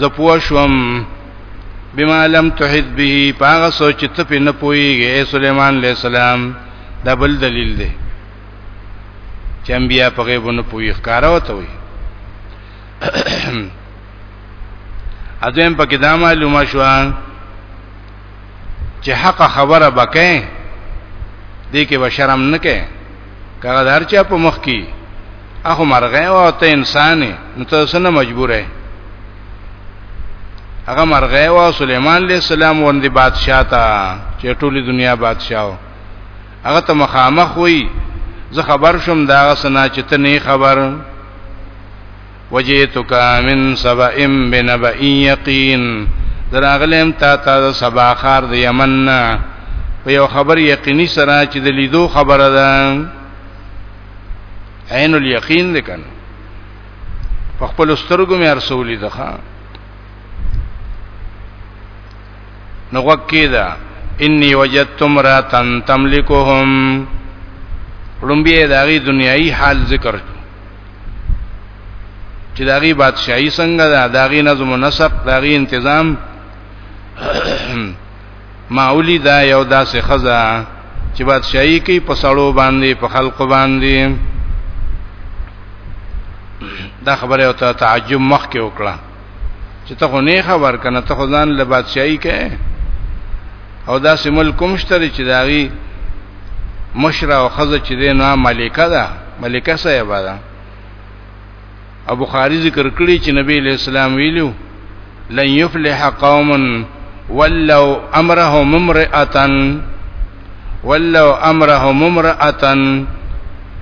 زپو شوم بما لم تحد به پاغه سوچ ته په نه پويږي اے سليمان عليه السلام دا بل دلیل دی چې انبیا په غیب نه پوي ښکارا وته وي اځم په کې دا معلومه شو چې حق خبره بکې دې کې بشرم نه کې کغه دار چا په مخ کې اخو مرغه او ته انسان نو ته سره مجبوره هغه مرغه او سليمان عليه السلام وندي بادشاہ تا چې ټولي دنیا بادشاہ و هغه ته مخامخ وي زه خبر شوم دا سنا چې ته نه خبر وجئتک من سبأ بنبأ یقین دراغلم تا تا سبا خار د یمن نه په یو خبر یقیني سره چې د لیدو خبره ده عین الیقین ده کنه په خپل سترګو مې ارسولې ده نو وکې ده انی وجدت امراتن تملکهم لومبی داغي دنیایي حال ذکر چې داغي بادشاہي څنګه ده داغي نظم و نسق داغي تنظیم ماولی دا یو داسې خزا چې بادشاہي کوي په سړو باندې په خلکو باندې دا خبره او ته تعجب مخ کې وکړه چې ته خو نه خبر کنه ته خدان له بادشاہي کې او دا سمل کوم شته چې داغي مشره او خزه چې دی نو ملکه ده ملکه صاحب ده ابو خاری ذکر کړی چې نبی له اسلام ویلو لن يفلح قوم ولوا امرهم امراه ولوا امرهم امراه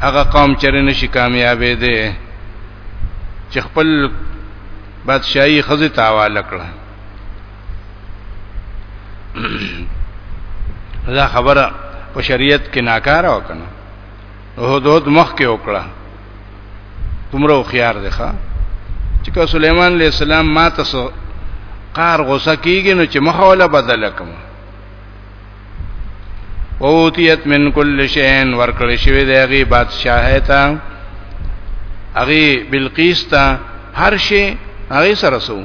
هغه قوم چرنه شي کامیابې دي چې خپل بادشاہي خزه تاواله کړه دا خبره په شریعت کې ناکاره وکنه هدهد مخ کې وکړه تمره خيار دی ښا چې که سليمان عليه السلام ما تاسو قار غوسه کیږي نو چې مخاوله بدل کوم اوتیت من کل شین ورکړی شوی دی هغه بادشاہه ته هغه بلقیس ته هر شی هغه سره سو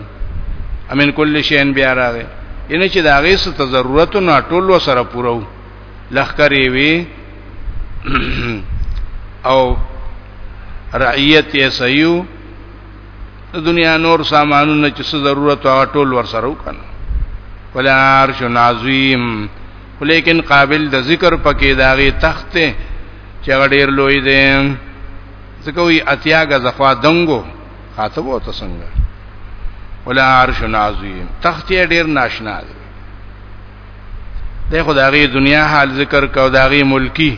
امن کل شین بیا راغی ان چې دا هغه څه ته ضرورت نه ټول سره پورو لخرې وی او رعیت یې سيو د دنیا نور سامانونه چې څه ضرورت هغه ټول ورسره وکنه ولا عرش عظیم ولیکن قابل د ذکر پکې داغي تخت چې غډیر لوی دی ځکه وی اتیا غ زخوا دنګو خاطب او تسنګ ولا عرش عظیم تخت یې ډیر ناشنا دی د خدای دنیا حال ذکر کو داغي ملکی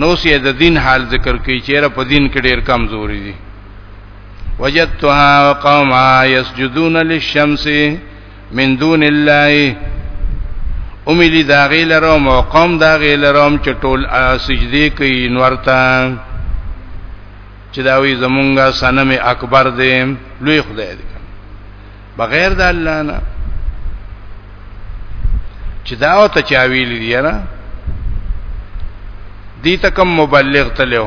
نو سې د دین حال ذکر کوي چیرې په دین کې ډېر کمزوري دي وجدتها وقوما يسجدون للشمس من دون الله املی دا غیل روم او قوم دا غیل روم چې ټول سجدي کوي نورتا چې دا وی زمونږه سنم اکبر دی لوی خدای دی بغیر د الله نه چې دا او ته چا ویل دي نه دي ته کوم مبلغ تلو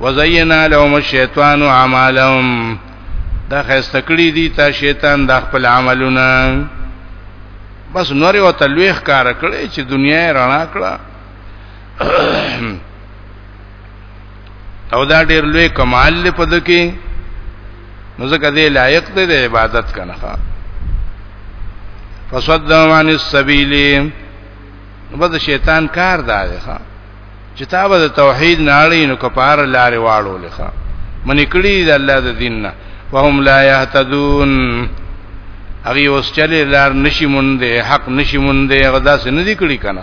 وزینا لهم الشیطان اعمالهم دا خسته کړی دي ته شیطان د خپل عملونه بس نور او تلويخ کار کړي چې دنیا رڼا کړه او دا ډیر لوی کمال له پد کې نو ځکه دې لایق دی د عبادت کنه فصدهم عن السبيل نو بده شیطان کار دا دی ښا چې تا به توحید نه اړین نو کفار لارې واړو لخوا منې کړی د الله د دین نه وهم لا يهتدون هغه اوس چلې لار نشي مونږه حق نشي مونږه غدا سن دي کړی کنه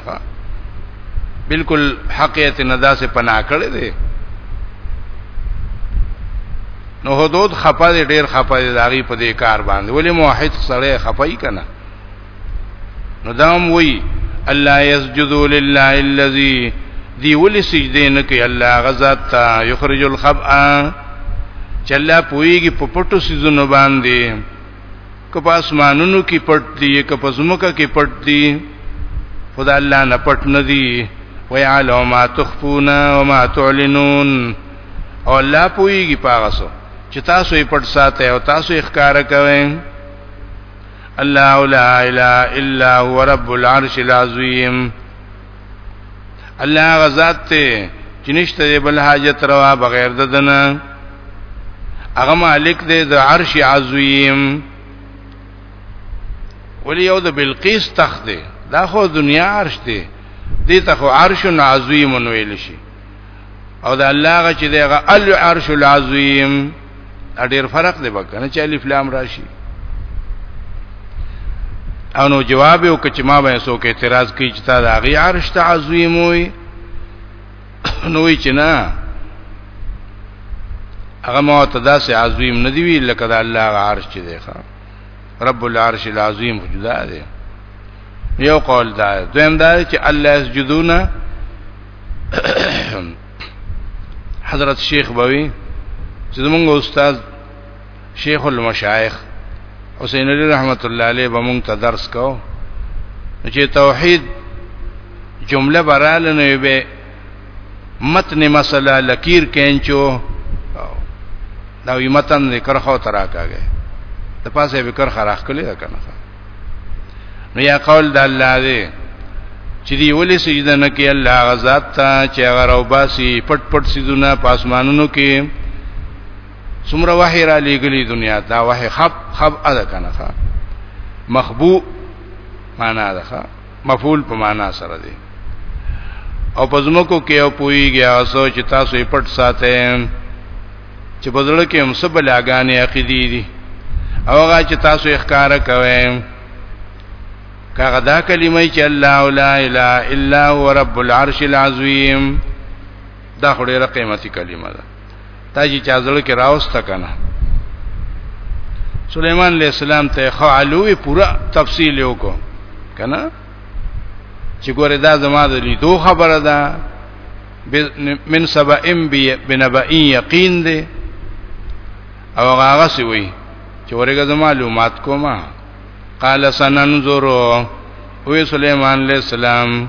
بالکل حقیقت نه داسې پناه کړی دی نو حدود خپه دی ډیر خپه دی داغي په دې کار باندې ولی موحد سره خپای کنه نو دام وی الله یسجد لله الذی دی ولی سجده نه کوي الله غزاد تا یخرج الخبأ چې الله پويږي په پټو سيزونو باندې که په اسمانونو کې پټ دي که په زمکه کې پټ دي خدای الله نه پټ نه دي ويعلم ما تخفون وما تعلنون او الله پويږي پاغسو چې تاسو یې پټ ساتئ او تاسو یې ښکار کوئ الله لا اله الا هو رب العرش العظیم الله غزاد ته چې نشته دی بل حاجت روا بغیر د دنه هغه مالک دی د عرش عظیم ولی یو د بلقیس تخت دی دا خو دنیا عرش دی دې ته خو عرش عظیم ویل شي او دا الله غ چې دغه العرش العظیم اډیر فرق دی وکنه چې الف لام راشي او نو جواب یو کچ ما به سو کې اعتراض کوي چې تا دا غي عرش تعظیم وي نو چې نه هغه معتدا سي عظیم ندی وی لکه دا الله غ عرش چې دی ښا رب العرش العظیم جدا دی یو قول دا دویم دا چې الله سجدونه حضرت شیخ بوي چې زمونږ استاد شیخ المشایخ حسین علی رحمت الله علیه به مونږ ته درس کو چې توحید جمله براله نه وي متن مسله لکیر کینچو دا وی متن ذکر خو تراکاږي د پاسه به کر خراخ کړی دا کنه نو یا قول د الله دی چې دی ولې سجده نه کوي الله غزاد ته چې هغه راو باسي پټ پټ سيزونه پاسمانونو کې څومره وحی را لېګلې دنیا ته وحی خب خب ادا کنه مخبو معنا ده مفعول په معنا سره دی او پزموکو کې او پويږي او سوچ تاسو یې پټ ساتئ چې په زړه کې هم څه بلاګانې عقیدې دي او هغه چې تاسو یې ښکار کوئ کاغه دا کلمه چې الله لا اله الا هو رب العرش العظیم دا خو ډیره قیمتي کلمه ده تا چې چا زړه کې راوسته کنه سليمان عليه السلام ته خالوې پورا تفصیل وکړو کنه چې ګوره دا زما د لیدو خبره ده من سبا ام بی بنبا یقین دی او هغه سی وی چې ورګه معلومات کوما قال سننظر وی سليمان عليه السلام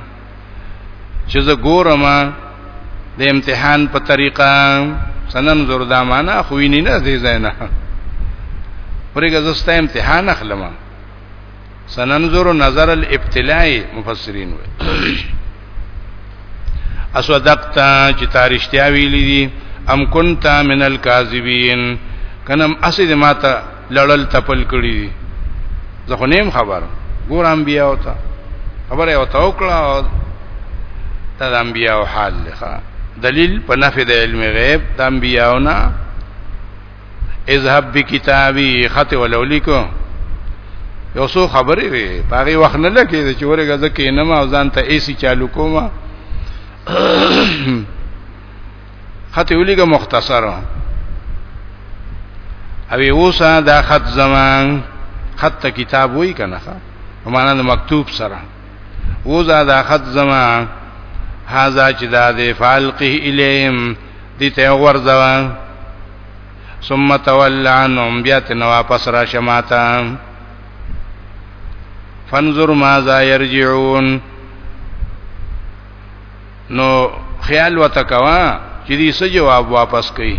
چې زه ګورم د امتحان په طریقه سننظر دا معنا خو ویني نه دی زینا ورګه زستا امتحان اخلمه سننظر نظر الابتلاء مفسرین وي اسودقت چې تارشتیا ویلې دي ام كنت من الكاذبين کنم اسید ماته لړل تپل کړی دي زه خو نیم خبر ګور انبیا او تا خبره او تا وکړه ته د انبیا او حال لخوا دلیل په نفي د علم غیب د انبیاونه اذهب بکتابی خط ولولیکو یو څو خبرې وي پاره وخت نه لګي چې ورګه ځکه نه ما ځان ته ایسی چالو کوم خط ولیکو مختصر اوی اوسه دا خط زمان خط ته کتاب وای کنه معنا د مکتوب سره وزا دا خط زما هاذا چې دا دې فالقه الیم دي ته ورځوا ثم تولى عنهم بیا ته واپس را شماتا فانظر ماذا يرجعون نو خیال وتکوا چې دې څه جواب واپس کړي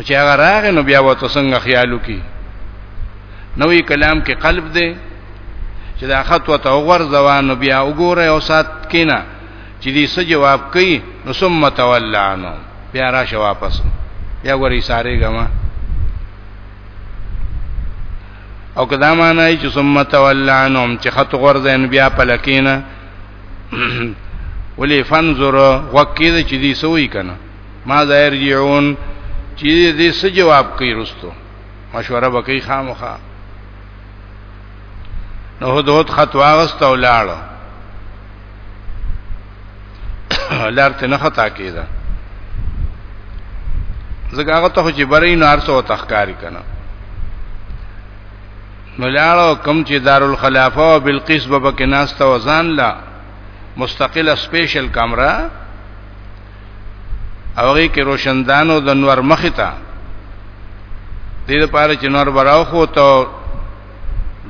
چې هغه راغی نو بیا وته څنګه خیالو کی نوې کلام کې قلب دی چې دا خط وته وغور ځوان بیا وګوره او سات کینا چې دې څه جواب کوي نو ثم تولى عنهم بیا راشه واپس بیا ګورې ساره ګما او کدا معنی چې ثم تولى عنهم چې خط غرزن بیا پلکینا ولې فنظر وکید چې دې سوې کنه ما ظاهر جيعون چې دې څه جواب کوي رستو مشوره وکي خامخا نو هود هود خط واغست او لاړ لار ته نه خطا کیده زګه هغه ته چې برې نو ارسو تخکاری کنه نو لاړو کم چې دارالخلافه او بلقیس بابا کې ناشته وزان لا مستقله سپیشل کمره اوږي کې روشندانو د نور مخې ته دې لپاره چې نور براو خو ته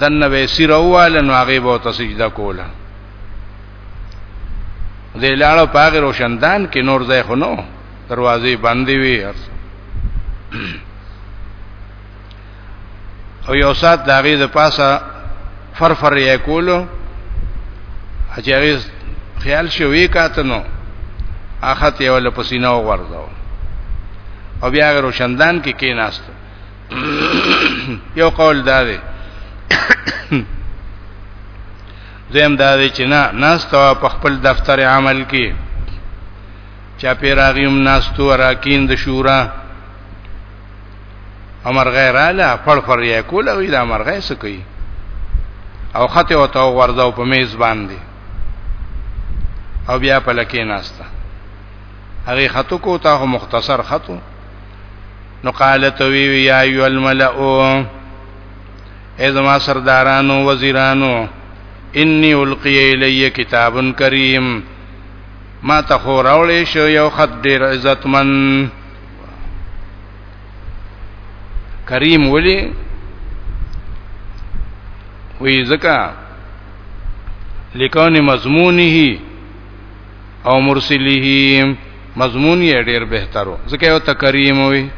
دنه به سیرواله نو هغه به ته سجده کوله دې لاړو پاګه روشندان کې نور ځای خو نو دروازې بندې وي او یو سات دا غي د پاسه فرفر یې کولو چې هغه خیال شوی کاتنو اخت یې ول پسینه وغورځاو او بیا هغه روشندان کې کی کیناست یو قول دا دی زم دا دی چې نه ناستو په خپل دفتر عمل کې چا پیراغیم ناستو راکین د شورا امر غیراله پر پر یې کوله وی دا امر غیس کوي او خطه وته ورځو په میز باندې او بیا په لکه ناستا هغه خطو کو ته مختصر خطو نو قالت وی وی یا ایو الملأ ازما سردارانو وزیرانو انی القی الی کتاب کریم ما ته خو راولې شو یو خط ډیر عزتمن کریم ولی وی زکا لکون مضمونه او مرسله مضمون یې ډیر بهترو زکه یو تکریم وی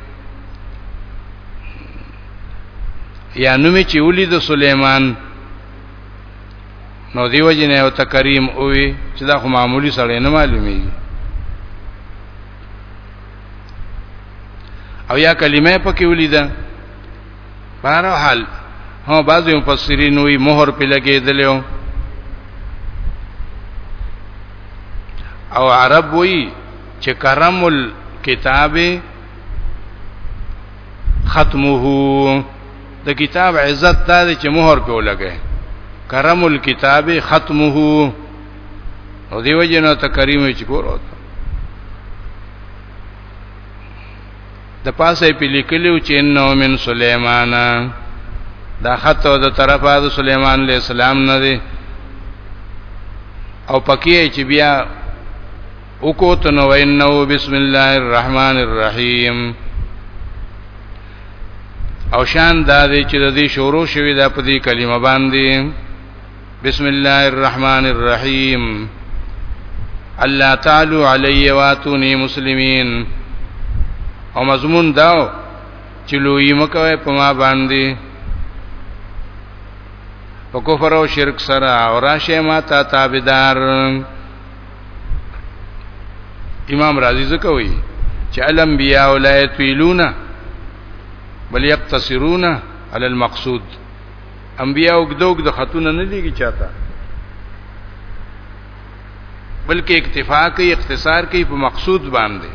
یا نومي چې ولید سليمان نو دیو جن یو تکریم وی چې دا خو معمولی سره نه معلومیږي او یا کلمه پکې ولیدا بهر حال هو بعضی مفسرین وی مہر په لګیدلو او عرب وی چې کرم الكتاب ختمه د کتاب عزت دا چې مہر په لګي کرم الكتاب ختمه او دیو جنا ته کریم چې ګور وته د پاسه په لیکلو چې انه من سليمان دا خط او د طرفه د سليمان عليه السلام نه دی او پکې چې بیا وکوت نو انه بسم الله الرحمن الرحیم او شان دا دی چې د دې شروع شوی دا په دې کلمه باندې بسم الله الرحمن الرحیم الله تعالی علی واتونی مسلمین او مضمون داو چې لوی مکوې په ما باندې په کفر او شرک سره او راشه ما تا تابعدار امام رازی زکوي چې علم بیا ولایت ویلونه بل یقتصرون علی المقصود انبیاء وګدوګ د خاتون نه لیږي چاته بلکې اکتفا کوي اختصار کوي په مقصود باندې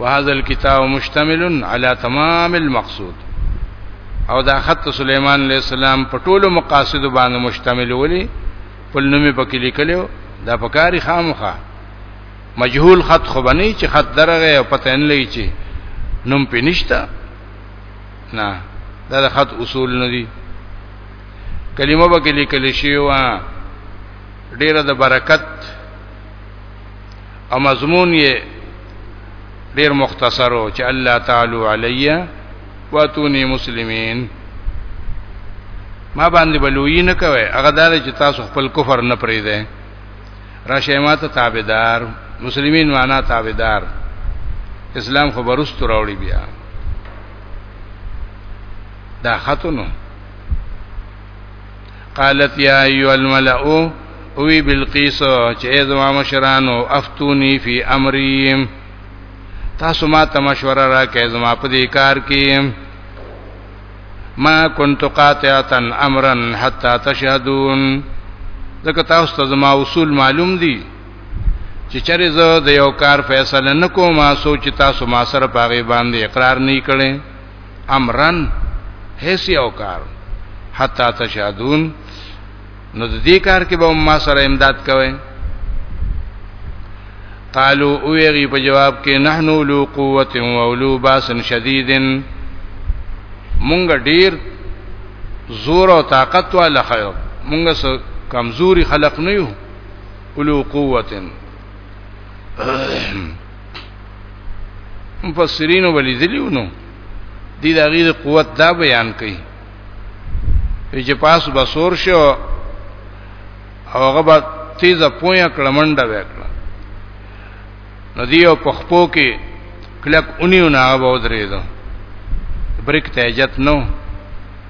وهذا الكتاب مشتمل على تمام المقصود او دا خط سليمان عليه السلام په ټولو مقاصد باندې مشتمل ولي په نومي پکې لیکلو دا پکاري خامخه مجهول خط خو بني چې خط درغه او پته نه لګي چې نوم پینشتا نه دا د خط اصول نه دي کلمه به کې لیکل شي وا ډیره د برکت او مضمون یې ډیر مختصر او چې الله تعالی علیا واتونی مسلمین ما باندې بلوی نه کوي هغه دار چې تاسو خپل کفر نه پرې ده راشه ما ته تابعدار مسلمین معنا تابعدار اسلام خو برست راوړي بیا دا خاتونو قالت یا ایو الملأ اوی بلقیس چې زما مشرانو افتونی فی امریم تاسو ما ته مشوره راکې زما په دې کار کې ما كنت قاطعه امرا حتى تشهدون ځکه تاسو ته زما اصول معلوم دي چې چرې زه د یو کار فیصله نکوم ما سوچ تاسو ما سره پاغي باندې اقرار نه کړي امرن هیڅ یو کار حتا تشهدون نو د دې کار کې به ما سره امداد کوي قالو او یغي په جواب کې نحنو لو قوت او اولو باس شدیدن مونږ ډیر زور او طاقت والا خلک مونږ سره کمزوري خلق نه یو اولو قوتن مفسرین ولیدلیو نو دې د غیر قوت دا بیان کړي چې پاس بسور شو او هغه به تیز پویا کړمنډه وکړه ندیو په خپو کې کلک اونیو نه هغه ودرې دو بریک ته اجت نو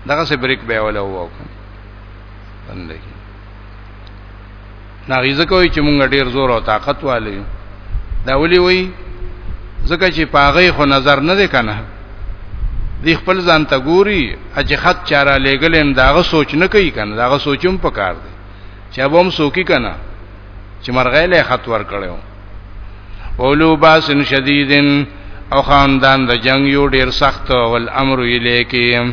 دغه سه بریک به ولا وو باندې ناغیزه کوي چې مونږ ډیر زور او طاقت والي دا ولي وي ځکه چې پاغې خو نظر نه دی کنه دی خپل ځان ته ګوري چې خط چاره لګلم داغه سوچ نه کوي کنه داغه سوچم پکار دی چې به هم سوکی کنه چې مرغې له خط ور کړو اولو باسن شدیدن او خاندان د جنگ یو ډیر سخت او الامر الیکیم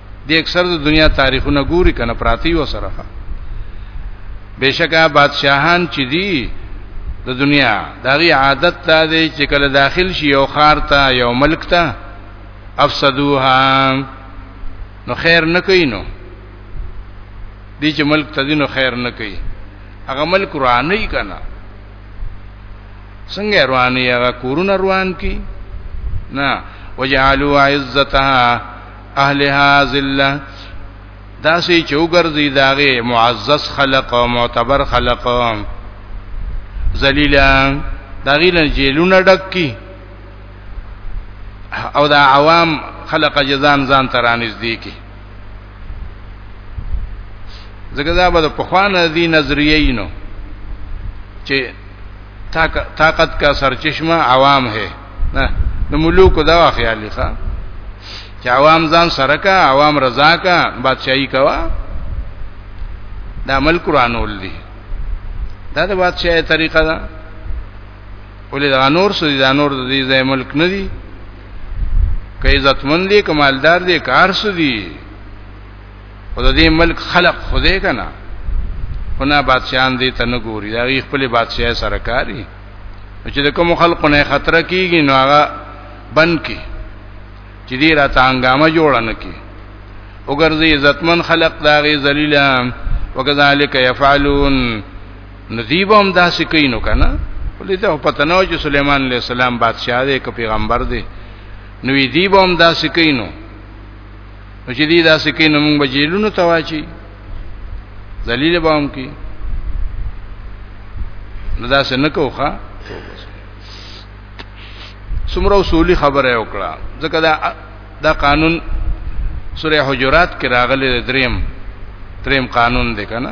دی اکثر د دنیا تاریخونه ګوري کنه پراتی و سره بشکا بادشاہان چې دی د دنیا دغه عادت ته دی چې کله داخل شي یو خار ته یو ملک ته افسدوها نو خیر نه کوي نو دې چې ملک ته دینو خیر نه کوي هغه ملک روان نه کنا څنګه روان یې هغه کورونه روان کی نه وجعلوا عزتها اهلها ذلہ داسې چوګرځي داغه معزز خلق او معتبر خلق ذلیلا داغه نه جیلونه ډکی او دا عوام خلق جزان ځان ترانیز دی کی زګه دا به په خوانه دی نظریه نو چې طاقت کا سرچشمه عوام ہے نه د ملوک دا خیال لخوا چې عوام ځان سره کا عوام رضا کا بادشاہي کوا دا عمل قران ول دي دا د بادشاہي طریقه ده ولې دا نور څه دي دا نور د دې ځای ملک نه دي که عزتمن دي کمالدار دي کار څه دي او د دې ملک خلق خوده کنا خو نه بادشاہان دې ته نه ګوري دا خپل بادشاہ سره کاری چې د کوم خلکو نه خطر کیږي نو هغه بند کی چې دی را تانګامه جوړ نه کی وګرځي عزتمن خلق داغي ذلیلا وکذالک یفعلون نذیب هم داسې کوي نو کنه ولې ته پته نه چې سليمان عليه السلام بادشاہ دی که پیغمبر دی نو دی به هم داسې کوي نو نو چې دې داسې کې نو موږ بجیلونو تواچی ذلیل به هم کی نو داسې نه کوخه څومره اصولي خبره وکړه ځکه دا دا قانون سوره حجرات کې راغلي دریم دریم قانون دی کنه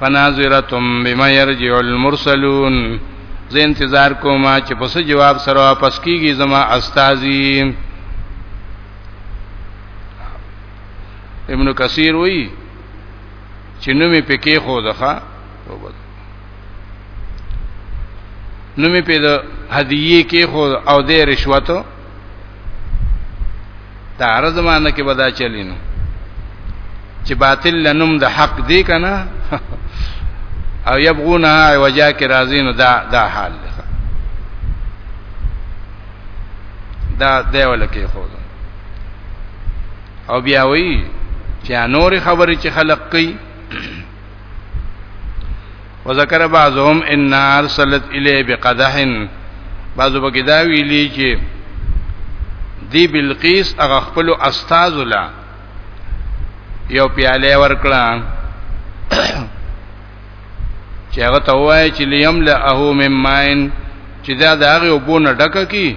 فناظرتم بما يرجع المرسلون زه انتظار کوم چې پس جواب سره واپس کیږي زما استاذي ابن کثیر وی چې نومې پکې خو دخه نومې په د هدیه کې خو او د رشوتو دا عرض معنی کې بدا چلینو چې باطل لنم د حق دی کنه او یبغونها وجا کې راضینو دا دا حال دی دا دیول کې خو او بیا وی چې نور خبرې چې خلق کوي وذكر بعضهم ان ارسلت الیه بقدح بعضو بګی دا ویلی چې دی بلقیس هغه خپل استاد لا یو پیاله ورکړه چې هغه ته وایي چې لیم له اهو مماین چې دا د هغه وبونه ډکه کی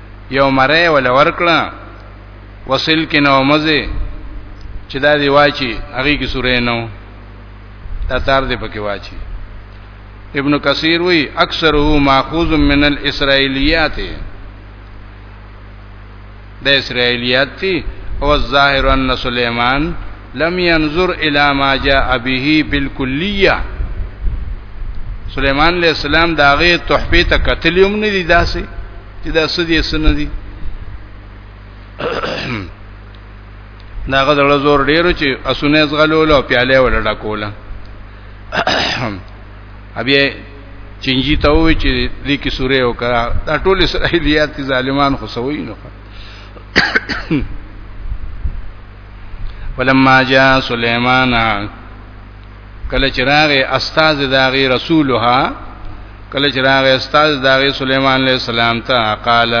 یو مری ول ورکړه وصل کې نو مزه چې دا دی واچی هغه کې سورې نو دا تار دې پکې واچی ابن کثیر وی اکثره ماخوذ من الاسرائیلیات د اسرائیلیات تی او الظاهر ان سليمان لم ينظر الى ما جاء به بالکلیه سليمان عليه السلام داغه تحفه ته قتل هم نه دي داسي چې دا سدي سن دي دا غزړه زور ډیرو چې اسونه زغلول او پیاله ولډه کوله ابي چنجي ته وی چې دې کې سورې وکړه دا ټول اسرائیلیات ظالمان خو سوي نه ولما جاء سليمان کله چې راغی استاد داغي رسولها کله چې راغی استاد داغي سليمان عليه السلام ته قال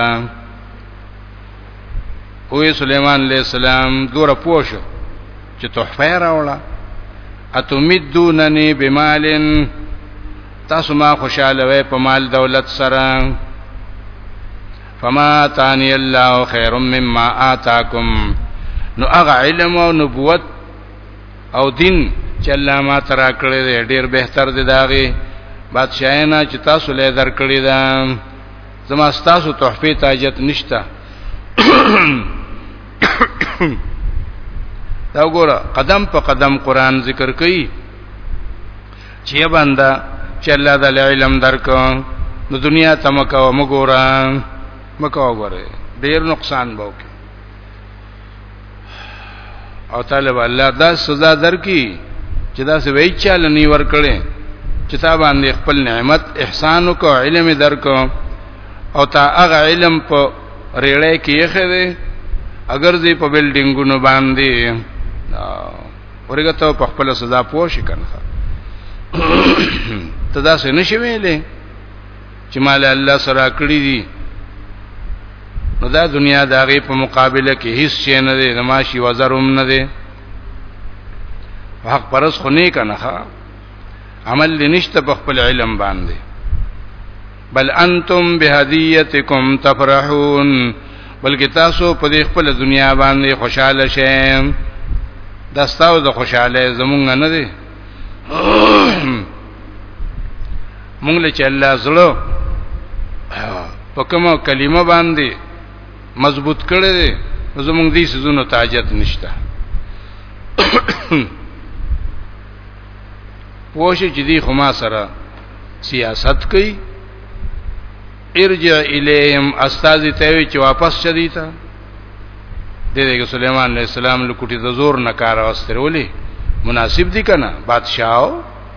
وې سليمان عليه السلام دور پوښو چې تحفه راوړه اتمدونني بمالن تاسو ما خوشاله وې په مال دولت سره فما تانی الله خير مما آتاکم نو اغه علم او نبوت او دین چې الله ما ترا کړی دی ډیر بهتر دی داغه بادشاہینا چې تاسو له در کړی دا زما تاسو تحفه تاجت نشتا دا وګوره قدم په قدم قران ذکر کوي چې بندا چې الله د علم درک نو دنیا تمکا ومګورم مکو وګوره ډیر نقصان به وکړي او تعالی الله دا سزا درکې چې دا څه وی چل نه ور کړې چې تا باندې خپل نعمت احسان کو علم درکو او تا هغه علم په ریړې کې یې خېده اگر دې په بلډینګونو باندې ورګه ته په خپل سزا پوه شي کنه ته دا څه نشوي لې چې مال الله سره کړی دي نو دا دنیا دا غي په مقابله کې هیڅ شي نه دی نماشي وزروم نه دی حق پرس خو نه کنه عمل لنشت په خپل علم باندې بل انتم بهدیتکم تفرحون بلکې تاسو په دې خپل دنیا باندې خوشاله شئ دا ستاسو د خوشاله زمونږ نه دی مونږ له چې الله زړه په کومه کلمه باندې مضبوط کړی دی زمونږ دې سيزونو تاجت نشته پوښي چې دی خو ما سره سیاست کوي ارجع الیهم استاد ته وی چې واپس چدی ته د دې سليمان عليه السلام لکوټي د زور نه کار واسترولې مناسب دي کنه بادشاہو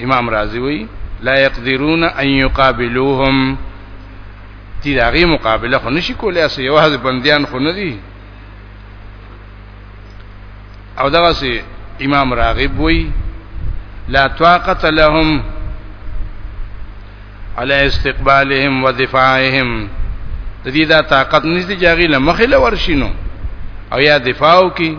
امام رازی وی لا يقدرون ان يقابلوهم تی داغي مقابله خو نشي کولای اسی یوازې بندیان خو نه دي او دغه سي امام راغب وی لا طاقه لهم على استقبالهم ودفاعهم د دې دا طاقت نشته چې هغه لمخې لور شینو او یا دفاع وکي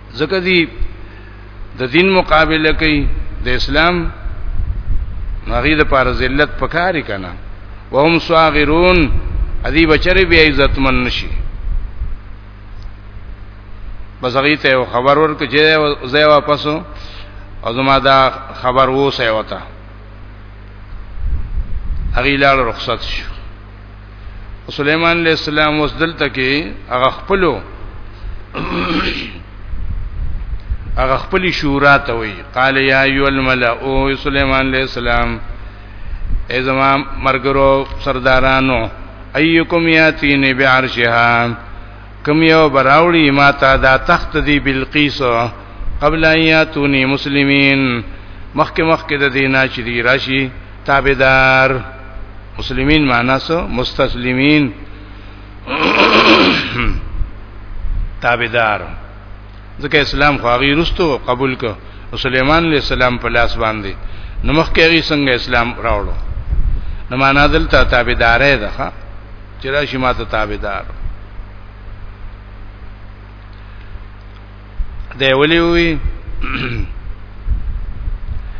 ځکه دی د دین مقابله کوي د اسلام هغه د پاره ذلت پکاري کنه وهم صاغرون ادي بچره بیا عزت من نشي بس هغه ته خبر ورکړي چې زه واپسو او زما دا خبر وو سه وتا هغه لاړ رخصت شو سليمان عليه السلام اوس دلته کې هغه خپلو هغه خپل شورا ته وی قال يا ايها الملأ سليمان عليه السلام ای زما مرګرو سردارانو ايکم ياتين بعرشها کم یو براوړي ما ته دا تخت دی بلقیس قبل ایاتونی مسلمین مخک مخک د دینا چې دی راشي تابعدار مسلمین معنا سو مستسلمین تابعدار ځکه اسلام خو هغه رستو قبول ک سليمان عليه السلام په لاس باندې نو مخکې هغه څنګه اسلام راوړو نو معنا دلته تابعدارې ده چې راشي ماته تابعدار دی ولی وی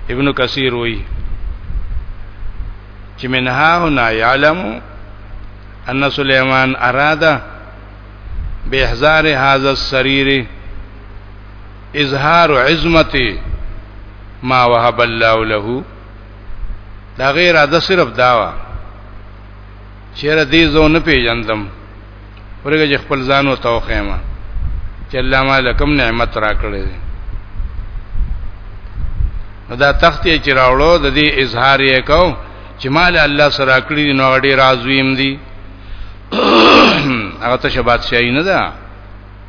ابن کثیر وی چې منها هنا يعلم ان سليمان اراد باحزار هذا السرير اظهار عظمتي ما وهب الله له دا غیر اده صرف داوا چیرې دې زو نه پیژندم ورګه چې خپل ځان او توخه ما چې الله ما لکم نعمت را کړې دي دا تخت چې راوړو د دې اظهار یې کو چې مال الله سره کړی نو ډېر عظیم دي هغه ته شبات شي نه ده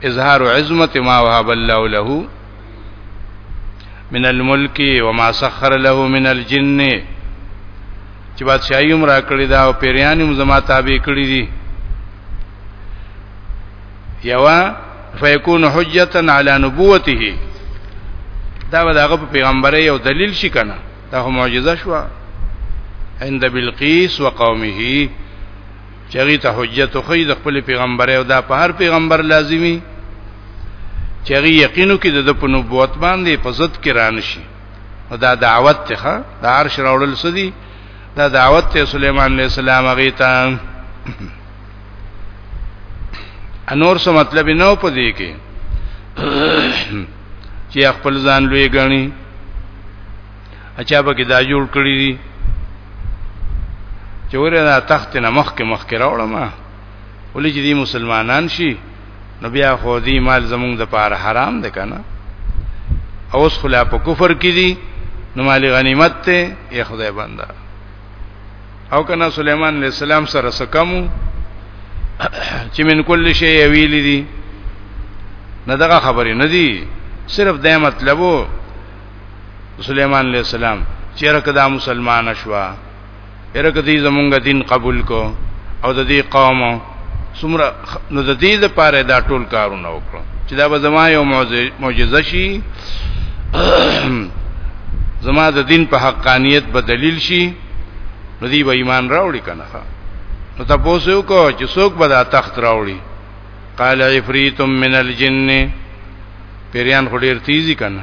اظهار عظمت ما وهب الله له من الملك وما سخر له من الجن چې بادشاہي هم را کړی دا او پیریان هم زما تابع کړی دي یوا فیکون حجتا علی نبوته دا به دغه پیغمبري یو دلیل شي کنه دا هم معجزه شو عند بلقیس وقومه چغی ته حجت خو د خپل پیغمبر او دا په هر پیغمبر لازمی چغی یقینو کې د په نبوت باندې په ضد کې رانشي نو دا دعوت ته دا عرش راوړل سدي دا دعوت ته سليمان عليه السلام هغه ته انور سو مطلب نه پدې کې چې خپل ځان لوی غني اچھا به کې دا جوړ کړی دي چې ورنه تخت نه مخ کې مخ کې راوړم ولې چې دي مسلمانان شي نو بیا خو دې مال زمونږ د پاره حرام ده کنه اوس خلا په کفر کې دي نو مال غنیمت ته یې خدای بندا او کنه سليمان عليه السلام سره سکمو چې من کل شی ویل دي نه دغه خبرې نه دي صرف دا مطلب سليمان عليه السلام چې رکدا مسلمان شوا ارګ دې زمونږ دین قبول کو او د دې قوم سمره نو د دې لپاره دا ټول کارونه وکړو چې دا به زما یو معجزه شي زما د دین په حقانیت به دلیل شي نو دی به ایمان راوړي کنه نو تاسو یو کو چې څوک به دا تخت راوړي قال عفریت من الجن پیریان خډیر تیزی کنه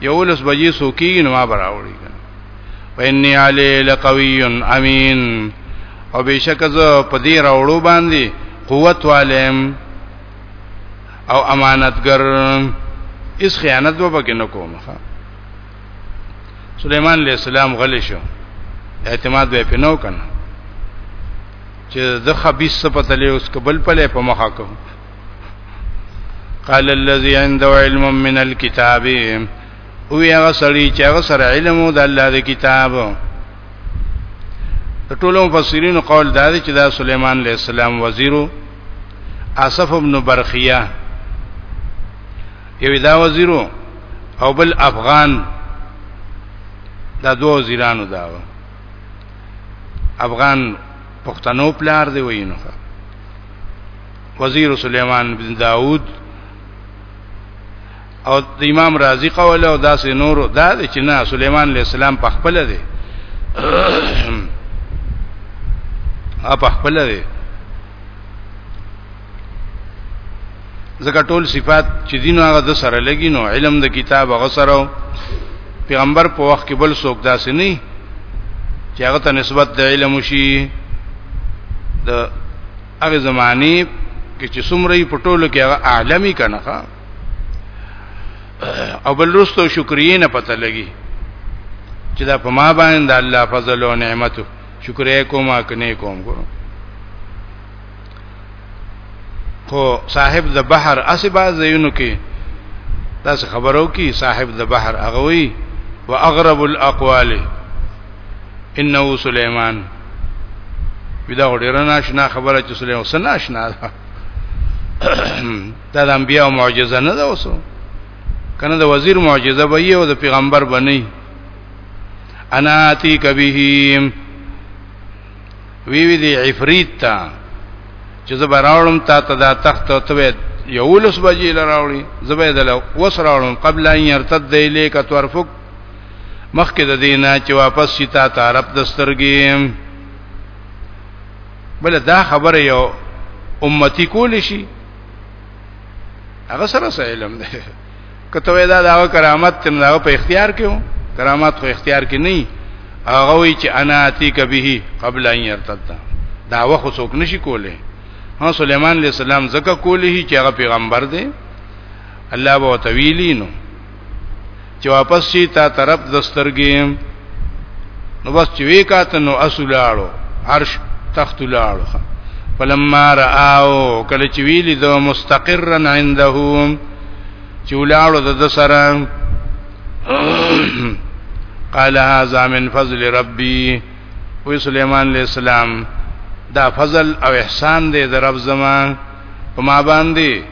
یو لس بجې سوکیږي نو ما براوړي ویني علی لقوی امین او بشک زه په دې راوړو باندې قوت والم او امانتګر اس خیانت و پکې نه کوم ښا سليمان عليه السلام غلی شو اعتماد به پینو کنه چې د خبيث په تلې اوس کبل پلې په مخه کوم قال الذي عنده علم من الكتاب او هغه سړی چې هغه سره علم د الله د کتاب ټولو مفسرین قول دا دی چې دا سليمان عليه السلام وزیرو اصف ابن برخیه یو دا وزیرو او بل افغان دا دو وزیرانو دا و افغان پښتنو پلار دی وینو وزیر سلیمان بن داوود او د امام رازی قول او داسې نور دا چې نه سلیمان علیہ السلام په خپل دی ا په خپل دی ځکه ټول صفات چې دین هغه د سره لګی نو علم د کتاب هغه سره پیغمبر په وخت کې بل څوک داسې نه چې هغه ته نسبت د علم شي د هغه زمانه کې چې څومره په ټولو کې هغه عالمي کنه او بل رستو شکرې نه پته لګي چې دا په ما باندې الله فضل او نعمت شکرې کوم کنه کوم کو خو صاحب د بحر اسبا زینو کې تاسو خبرو کې صاحب د بحر اغوي واغرب الاقوال انه سليمان ودا ډیر ناشنا خبره چې سلیم حسین ناشنا ده دا د انبیاء معجزه نه ده اوسو کنه د وزیر معجزه به یو د پیغمبر بنئ انا اتی کبیهم وی وی دی عفریت تا چې زبر راولم تا ته دا تخت او ته یولس بجې لراوړي زبې دل وسراولم قبل ان يرتد الیک ترفق مخکې د دینه چې واپس شي تا طرف د سترګې بل دا خبره یو امتی کول شي هغه سره سه علم ده کته ودا دا کرامت تم دا په اختیار کې وو کرامت خو اختیار کې نه هغه وی چې انا اتی کبه قبل ان يرتد دا وخت څوک نشي کوله ها سليمان عليه السلام زکه کوله چې هغه پیغمبر دی الله به تویلینو چې واپس شي تا طرف د سترګې نو بس چې وی کاته نو اسولاړو عرش تخت لاړو فلما راو کله چې ویل د مستقرا عنده چې ولاړو د سره قال هذا من فضل ربي وی سليمان عليه السلام دا فضل او احسان دی د رب زمان په ما باندې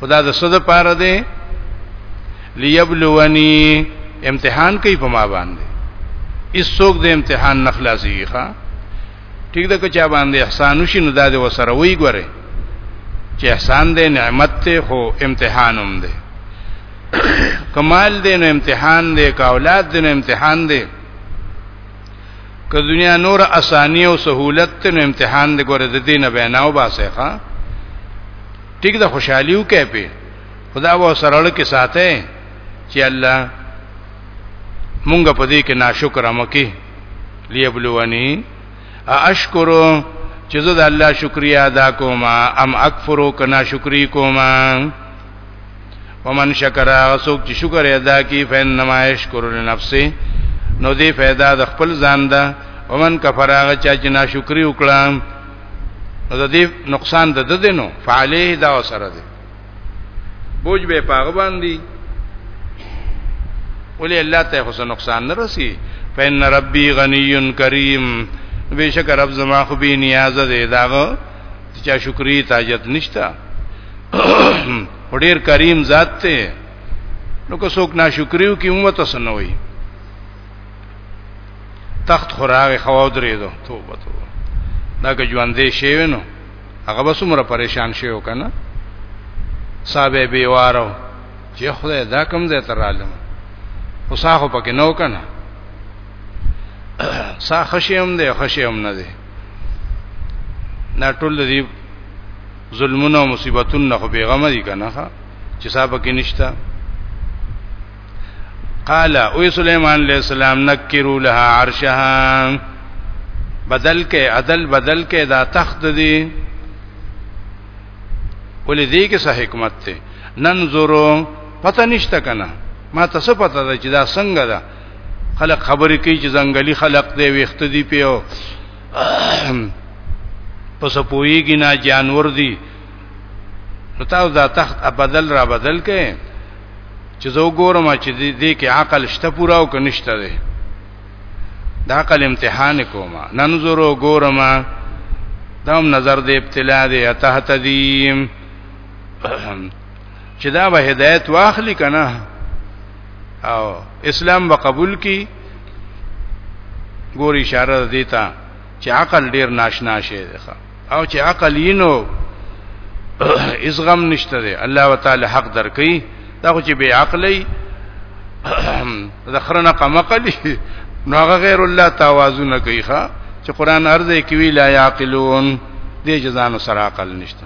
خدا د صد پاره دی ليبلوني امتحان کوي په ما باندې هیڅوک د امتحان نه خلاصيږي ښا ټیک ده که چا باندې احسان وشي نو دا د وسره وی ګوره چې احسان دې نعمت ته خو امتحان هم دی کمال دې نو امتحان دې کا اولاد دې نو امتحان دې که دنیا نور اسانی او سہولت ته نو امتحان دې ګوره د دینه بیناو باسه ښا ټیک د خوشحالیو کې په خدا و سره لکه ساته چې الله مونږ په دې کې ناشکر مکه لیبلونی اشکرو چې زه د الله شکریا ادا کوم ام اکفرو کنا شکری کوم ومن شکر هغه څوک چې شکر ادا کوي فینما یشکر لنفسه نو دې फायदा د خپل ځان ده ومن کفر هغه چا چې ناشکری وکړه نو د دې نقصان د ده دینو فعلیه دا وسره ده بوج به پاغ باندې ولې الله ته خو نقصان نه رسی فین ربی غنی کریم بشک رب زما خو بی نیاز ده داغه چې چا شکرې تاجت نشتا ډیر کریم ذات ته نو که څوک ناشکریو کې امت سنوي تخت خوراغه خواو درې دو توبه توبه دا که ژوندې شي نو هغه به څومره پریشان شي وکنه صاحب بیوارو چې خدای دا کم ځای تر عالم وساخو پکې نو کنه سا خشیم دی خشیم نه دی دا ټول دې ظلمونه او مصیبتونه خو بیغم دي کنه چې صاحب کې نشتا قال او سليمان عليه السلام نکروا لها عرشها بدل کې عدل بدل کې دا تخت دي ولې دې کې څه حکمت ته ننظرو پته نشته کنه ما تاسو پته ده چې دا څنګه ده خلق خبرې کوي چې ځنګلي خلق دی ویخت دی پیو پس پویږي نه جانور دی نو تاسو دا تخت ابدل را بدل کړي چې زه وګورم چې دې کې عقل شته پورا او که نشته دی دا عقل امتحان کوم ننظر وګورم دا هم نظر دې ابتلا دی اتهتدیم چې دا به هدایت واخلي کنه او اسلام به قبول کی ګور اشاره دیتا چې عقل ډیر ناشنا شي او چې عقل یې نو اس غم نشته دی الله وتعالى حق درکې دا خو چې بے عقلې ذخرنا قمقلی نو هغه غیر الله توازن کوي ښا چې قران ارزه کوي لا یعقلون دې جزانو سره عقل نشته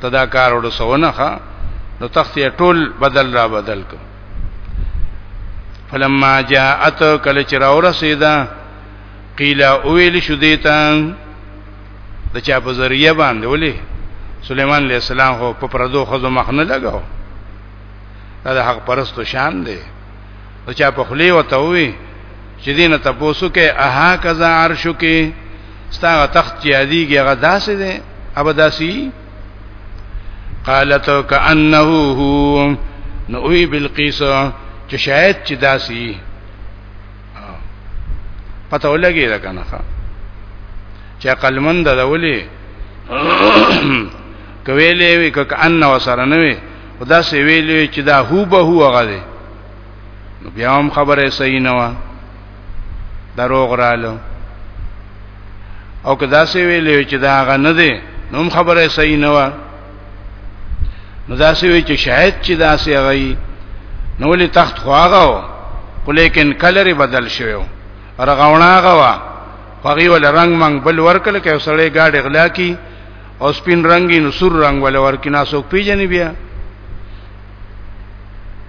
تدا کار ورسونه ښا نو تخت یې ټول بدل را بدل کو فلما جاءت کله چې را ورسیدا قیل اویل شو دیتا د چا په ذریعہ باندې ولي سليمان عليه السلام هو په پردو خزو مخ نه لګاو دا حق پرستو شان دی او چا په خلی وته وی چې دینه تاسو کې اها کذا عرشو کې ستاره تخت چې ادیږي هغه داسې ده ابداسي قالت کانه هو نو وی بلقیس چې شاید چې داسي پته ولګی دا کنه چې عقل مند دا ولي کویلې وی کک ان وسره نه وی خدا سی ویلې چې دا هو به هو غره نو بیا هم خبره صحیح نه و دروغ رالو او که داسې ویلې چې دا هغه نه دی نو هم خبره صحیح نه و نو داسې وی چې شاید چې داسې هغه نو ولې تخت خو هغه و خو لیکن کلر بدل شوی و رغونه هغه و هغه ول رنگ منګ بل ورکل کې سړی گاډي غلا کی او سپین رنگی نو سور رنگ ولا ورکنا سوک پیجنې بیا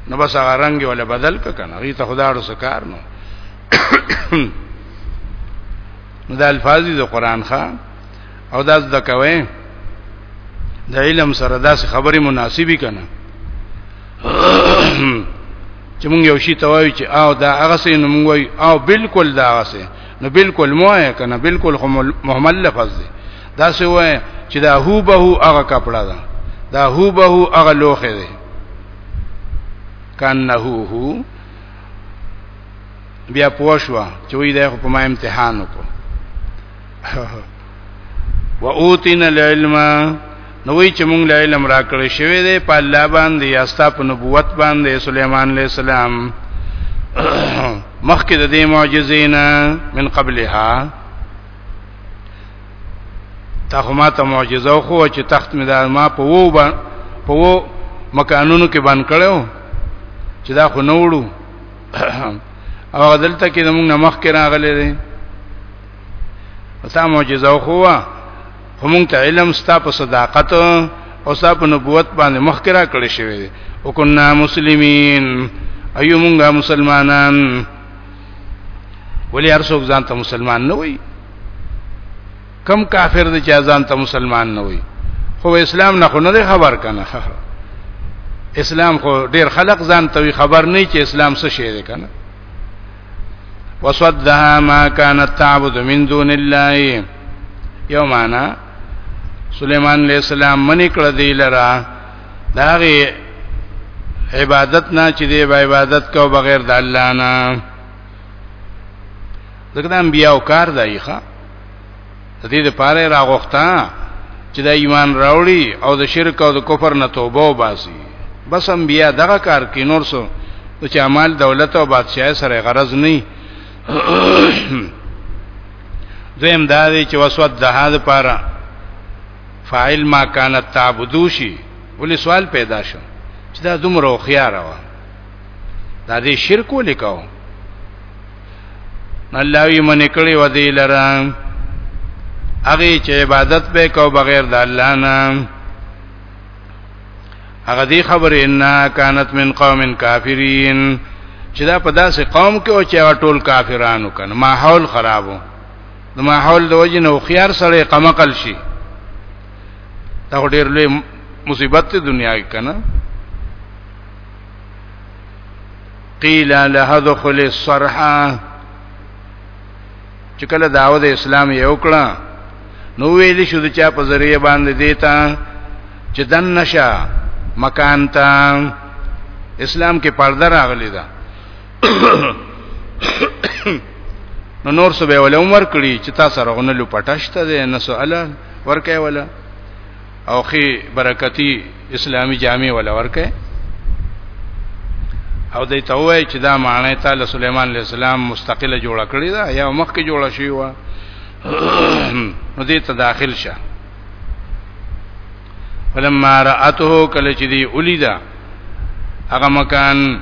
نو بس هغه رنگ ولا بدل ک کنه غی ته خداړو سکار نو نو دا الفاظ دي قرآن ښا او دا د کوي د علم سره داسې خبرې مناسبي کنه چې مونږ یو شی توایو چې او دا هغه سه نو مونږ وای او بالکل دا هغه سه نو بالکل مو ہے کنه بالکل خو محمل لفظ دی دا څه وای چې دا هو به هغه کپڑا ده دا هو به هغه لوخه ده کانه هو بیا پوښوا چې وای دا خو په ما امتحان وکړو و اوتینا العلم نو وی چې مونږ له علم راکړې شوی دی په الله باندې یا ستا په نبوت باندې سليمان عليه السلام مخکې د دې معجزینا من قبلها تا خو ما ته معجزه خو چې تخت مې دا ما په وو با په وو مکانونو کې باندې کړو چې دا خو نوړو او دلته کې موږ نمخ کې راغلي دي وتا معجزه خو هم ته علم ستا په صداقت او ستا په نبوت باندې مخکرا کړی شوی دی او کنا مسلمین ایو مونږه مسلمانان ولی هر څوک ځان ته مسلمان نه وای کم کافر دی چې ځان ته مسلمان نه وای خو اسلام نه خو نه خبر کنه اسلام خو ډیر خلق ځان ته خبر نه چې اسلام څه شی دی کنه وصدها ما كانت تعبد من دون الله یو معنا سليمان عليه السلام منی کړ دی لرا داغه عبادت نه چې دی به عبادت کو بغیر د الله نه دغه انبیاء او کار دایخه د دې لپاره راغوښتا چې دا ایمان راوړي او د شرک او د کفر نه توبه وباسي بس انبیا دغه کار کې نور څه د چا مال دولت او بادشاہي سره غرض نه دویم دا دی چې وسوت د هاد لپاره فاعل ما کانت تعبدو شي ولې سوال پیدا شو چې دا دومره خيار و دا دې شرک ولیکاو الله یې منې کړی و دی لره هغه چې عبادت به کو بغیر د الله نه هغه دی خبر ان کانت من قوم کافرین چې دا په داسې قوم کې او چې هغه ټول کافرانو کنه ماحول خرابو د ماحول د وجې نو خيار سره قمقل شي دا ډېر لوی مصیبت دی دنیا کې کنه قیل له دخل الصرحه چې کله داوود اسلام یو کړه نو ویل شو د چا په ذریعہ باندې دیتا چې دن نشا مکان ته اسلام کې پرده راغلی ده نو نور سبه ول عمر کړي چې تاسو رغونه لپټاشته ده نسو الا ورکه ولا او خي برکتی اسلامی جامع ولا ورکه او دې ته وای چې دا معنی تعالی سليمان عليه السلام مستقله جوړ کړی دا یا مخکې جوړ شوی و نو دې ته داخل شه فلما راته کله چې دی اولیدا هغه مکان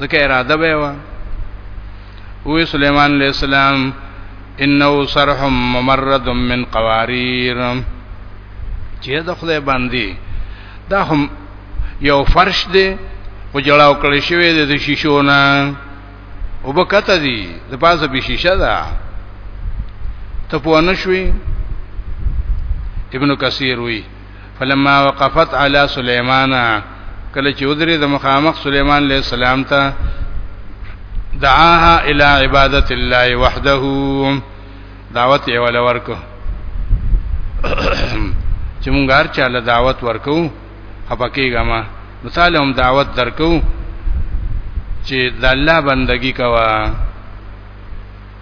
ځکه اراده به و وی سليمان عليه السلام انه صرح ممرد من قوارير چې د خدای باندې دا هم یو فرش دی او جړاو کړی شوی دی د شیشو نه او بکته دی د پاسه به شیشه ده ته پوه نه شوي ابن کثیر وی فلما وقفت علی سليمان کله چې ودرې د مخامخ سليمان عليه السلام ته دعاها الى عبادت الله وحده دعوت یې ول ورکو چې مونږ هر چا له دعوت ورکو خپکیګه ما مثال هم دعوت درکو چې د الله بندگی کوا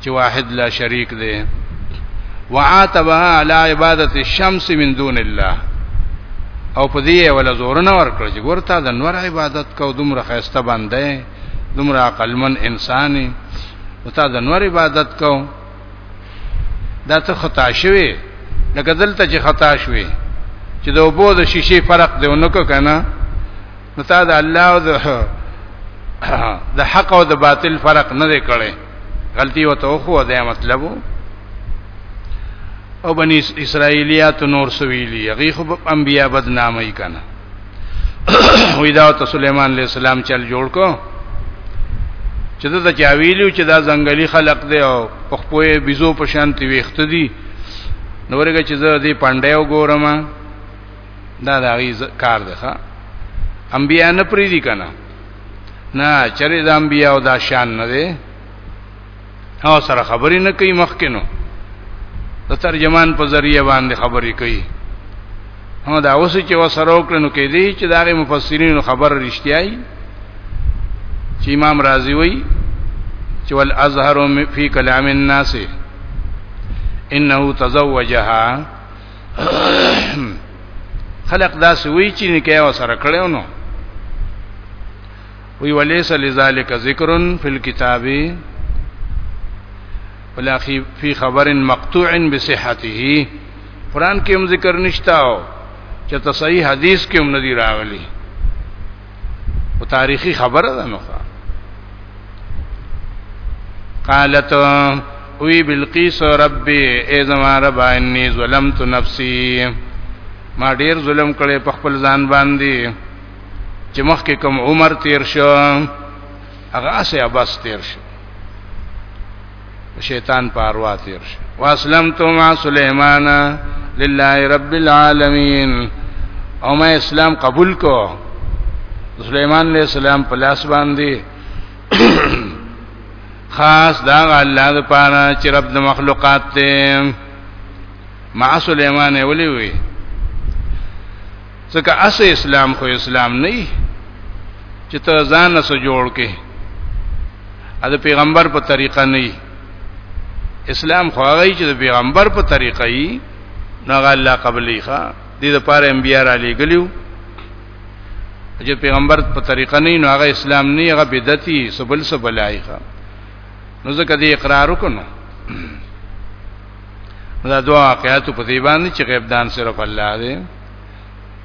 چې واحد لا شریک دی وعاتبها على عبادت الشمس من دون الله او په دې ولا زور نه ورکړ چې ګورتا د نور عبادت کو دومره خسته باندې دومره عقلمن انساني او تا د نور عبادت کو دا ته خطا شوی لکه دلته چې خطا شوی چې د وبو د شیشې فرق دی نو کنه نو تا د الله او د حق او د باطل فرق نه دی کړی غلطي وته خو دا مطلب او بني اسرائیلیات نور سویلی هغه خو انبیا بدنامي کنه وی دا ته سليمان عليه السلام چل جوړ کو چې دا چا ویلو چې دا ځنګلي خلق دی او پخپوې بيزو په شانتي ویخت دي نورګه چې زه دې پاندې وګورم دا دا غي کار ده ښا انبیا نه پری دي کنه نه چرې د انبیا او دا شان نه ده او سره خبرې نه کوي مخکینو د ترجمان په ذریعہ باندې خبرې کوي هم دا اوس چې وسره وکړنو کې دي چې دا غي مفسرین خبر رښتیاي چې امام رازی وایي چې ول ازهر فی کلام الناس انه تزوجها خلق دا سوي چې نکاح وسره کړو نو وی ولیس لذالک ذکر فی الكتاب ولا فی خبر مقطوع بصحته قران کې هم ذکر نشتاو چې تصحیح حدیث کې هم ندی راغلی او تاریخی خبره ده نو قالت وی بلقیس ربی ای زما رب انی ظلمت نفسی ما ډیر ظلم کړی په خپل ځان باندې چې مخکې کوم عمر تیر شو هغه اسه بس تیر شو شیطان په اروا تیر شي واسلمت مع سليمان لله رب العالمین او ما اسلام قبول کو سليمان عليه السلام په لاس باندې خاص دا الله د پاره چې رب د مخلوقات ته مع سليمان ولي وي ځکه اسه اسلام خو اسلام نه چې ته ځان سره جوړ کې ا د پیغمبر په طریقه نه اسلام خو هغه چې د پیغمبر په طریقه یې نه الله قبلې ښا دې د پاره انبیا را لګلیو چې پیغمبر په طریقه نه نو هغه اسلام نه هغه بدعتي سبل سبلای ښا نو ځکه دې اقرار وکړو دا دعا واقعاتو په دې باندې چې غیب دان صرف الله دی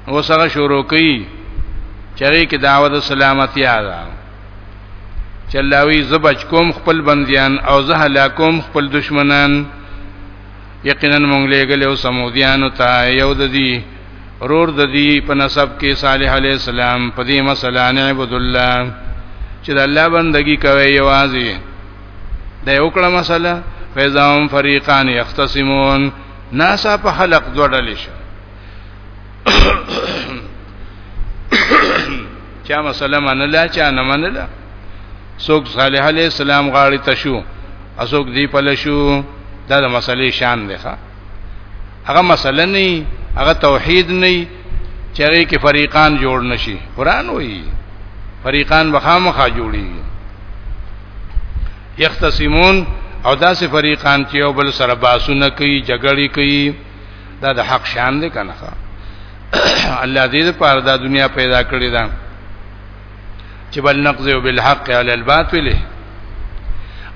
او سره شروع کړي چرې کې دعوت سلامتی اعلی چلاوی زبچ کوم خپل بندیان او زه هلاکوم خپل دشمنان یقینا مونږ لګل او سمودیان ته یو د دې رور د دې په نسب کې صالح علی السلام په دې مسله نه عبد الله چې د الله بندگی کوي یوازې د یو کړه مسله فیزام فریقان یختصمون ناسا په خلق دوه ډلې شو چا مسله منله چا نه منله څوک صالح علی السلام غاړي تشو اسوک دی پلشو دا د مسلې شان دی ښا هغه مسله نه هغه توحید نه چېرې کې فریقان جوړ نشي قران وایي فریقان بخامخه جوړي یختصمون او داسې فریقان چې یو بل سره باسونه کوي جګړې کوي دا د حق شان دی کنه الله دې لپاره دا دنیا پیدا کړې ده چې بل نقض بالحق علی الباطل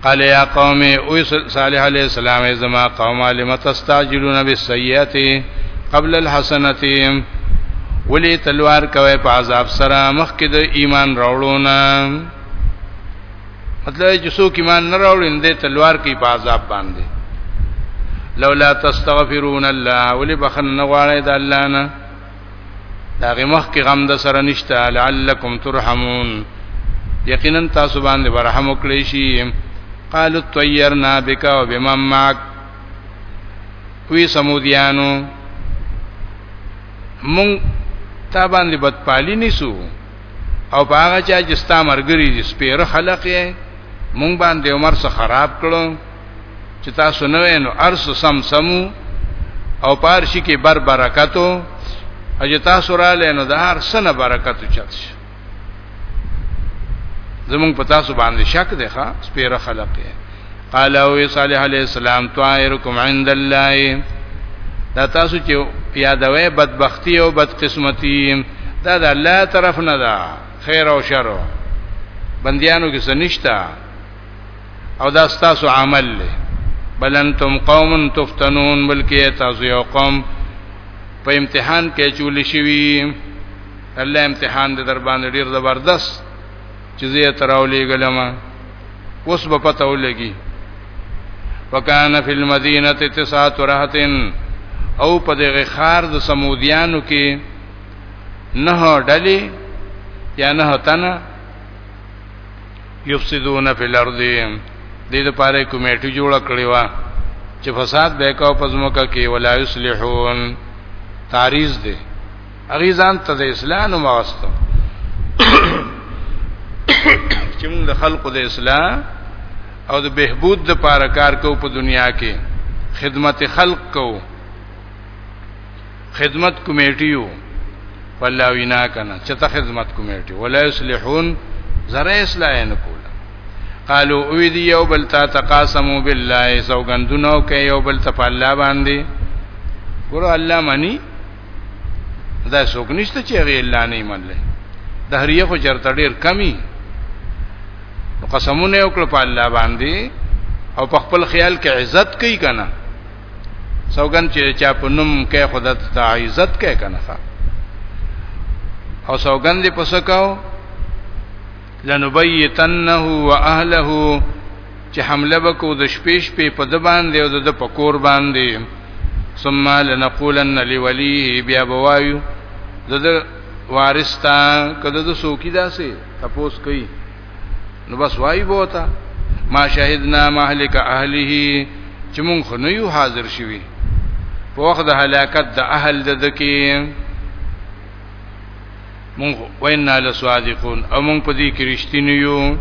قال یا قوم او صالح علیہ السلام زما قوم علم تستعجلون بالسیئات قبل الحسنات ولی تلوار کوي په عذاب سره مخکې د ایمان راوړونه مطلب چې څوک ایمان نه راوړي نه تلوار کوي په عذاب باندې لولا تستغفرون الله ولي بخنه نه غواړي د الله نه داغه مخ کې غم د سره نشته لعلکم ترحمون یقینا تاسو باندې برحم وکړي شي قالوا طيرنا بك وبمن معك وی سمودیانو مونږ تا باندې بدپالی نیسو او په هغه چا چې ستا مرګري دي سپیره خلق یې مونږ باندې عمر سره خراب کړو چې تاسو نه وینو ارس سم سمو او پارشي کې بر برکتو او چې تاسو را لینو د هر سنه برکتو چت شي زمونږ په تاسو باندې شک دی ښا سپیره خلق یې قال او صالح علیہ السلام طائرکم عند الله دا تاسو چې یادوي بدبختی او بدقسمتی دا د الله طرف نه ده خیر او شر بندیانو کې سنشتا او دا تاسو عمل له بل انتم قوم تفتنون بلکې تاسو یو قوم په امتحان کې چول شي الله امتحان دې در باندې ډیر زبردست چې زه تراولې ګلم اوس په پته ولګي وکانه فی المدینه تسعه رهتن او په دغه خار د سمودیانو کې نه ډلې یا نه تنه یفسدون فی الارض دې لپاره کمیټه جوړ کړې و چې فساد به کاو پزموکه کې ولا یصلحون تعریض دی هغه ځان ته د اسلام نوم واستو چې موږ د خلقو د اسلام او د بهبود د پاره کار کو په دنیا کې خدمت خلق کو خدمت کمیټیو والله وینا کنه چې ته خدمت کمیټي ولا یصلحون زره اصلاح نه کول قالو او دی یو بل تا تقاسمو بالله سوګندونو کې یو بل ته په الله باندې ګور الله منی دا څوک نشته چې هغه الله نه منل دهریه خو چرته ډیر کمی نو قسمونه وکړه په الله باندې او په خپل خیال کې عزت کوي کنه سوګن چې چا په نوم کې خدای ته عزت کوي کنه او سوګن دې پسکاو لنبیتنه واهله چې حمله وکړو د شپې شپې په د باندې او د په کور باندې ثم لنقولن لوليه بیا بوایو د وارث تا کده د سوکی داسې تپوس کوي نو بس وای بوتا ما شهدنا مهلک اهله چې مونږ خو نه یو حاضر شوي په وخت د هلاکت د اهل د دکی مونږ وینا له صادقون او مونږ په دې کې رښتینی یو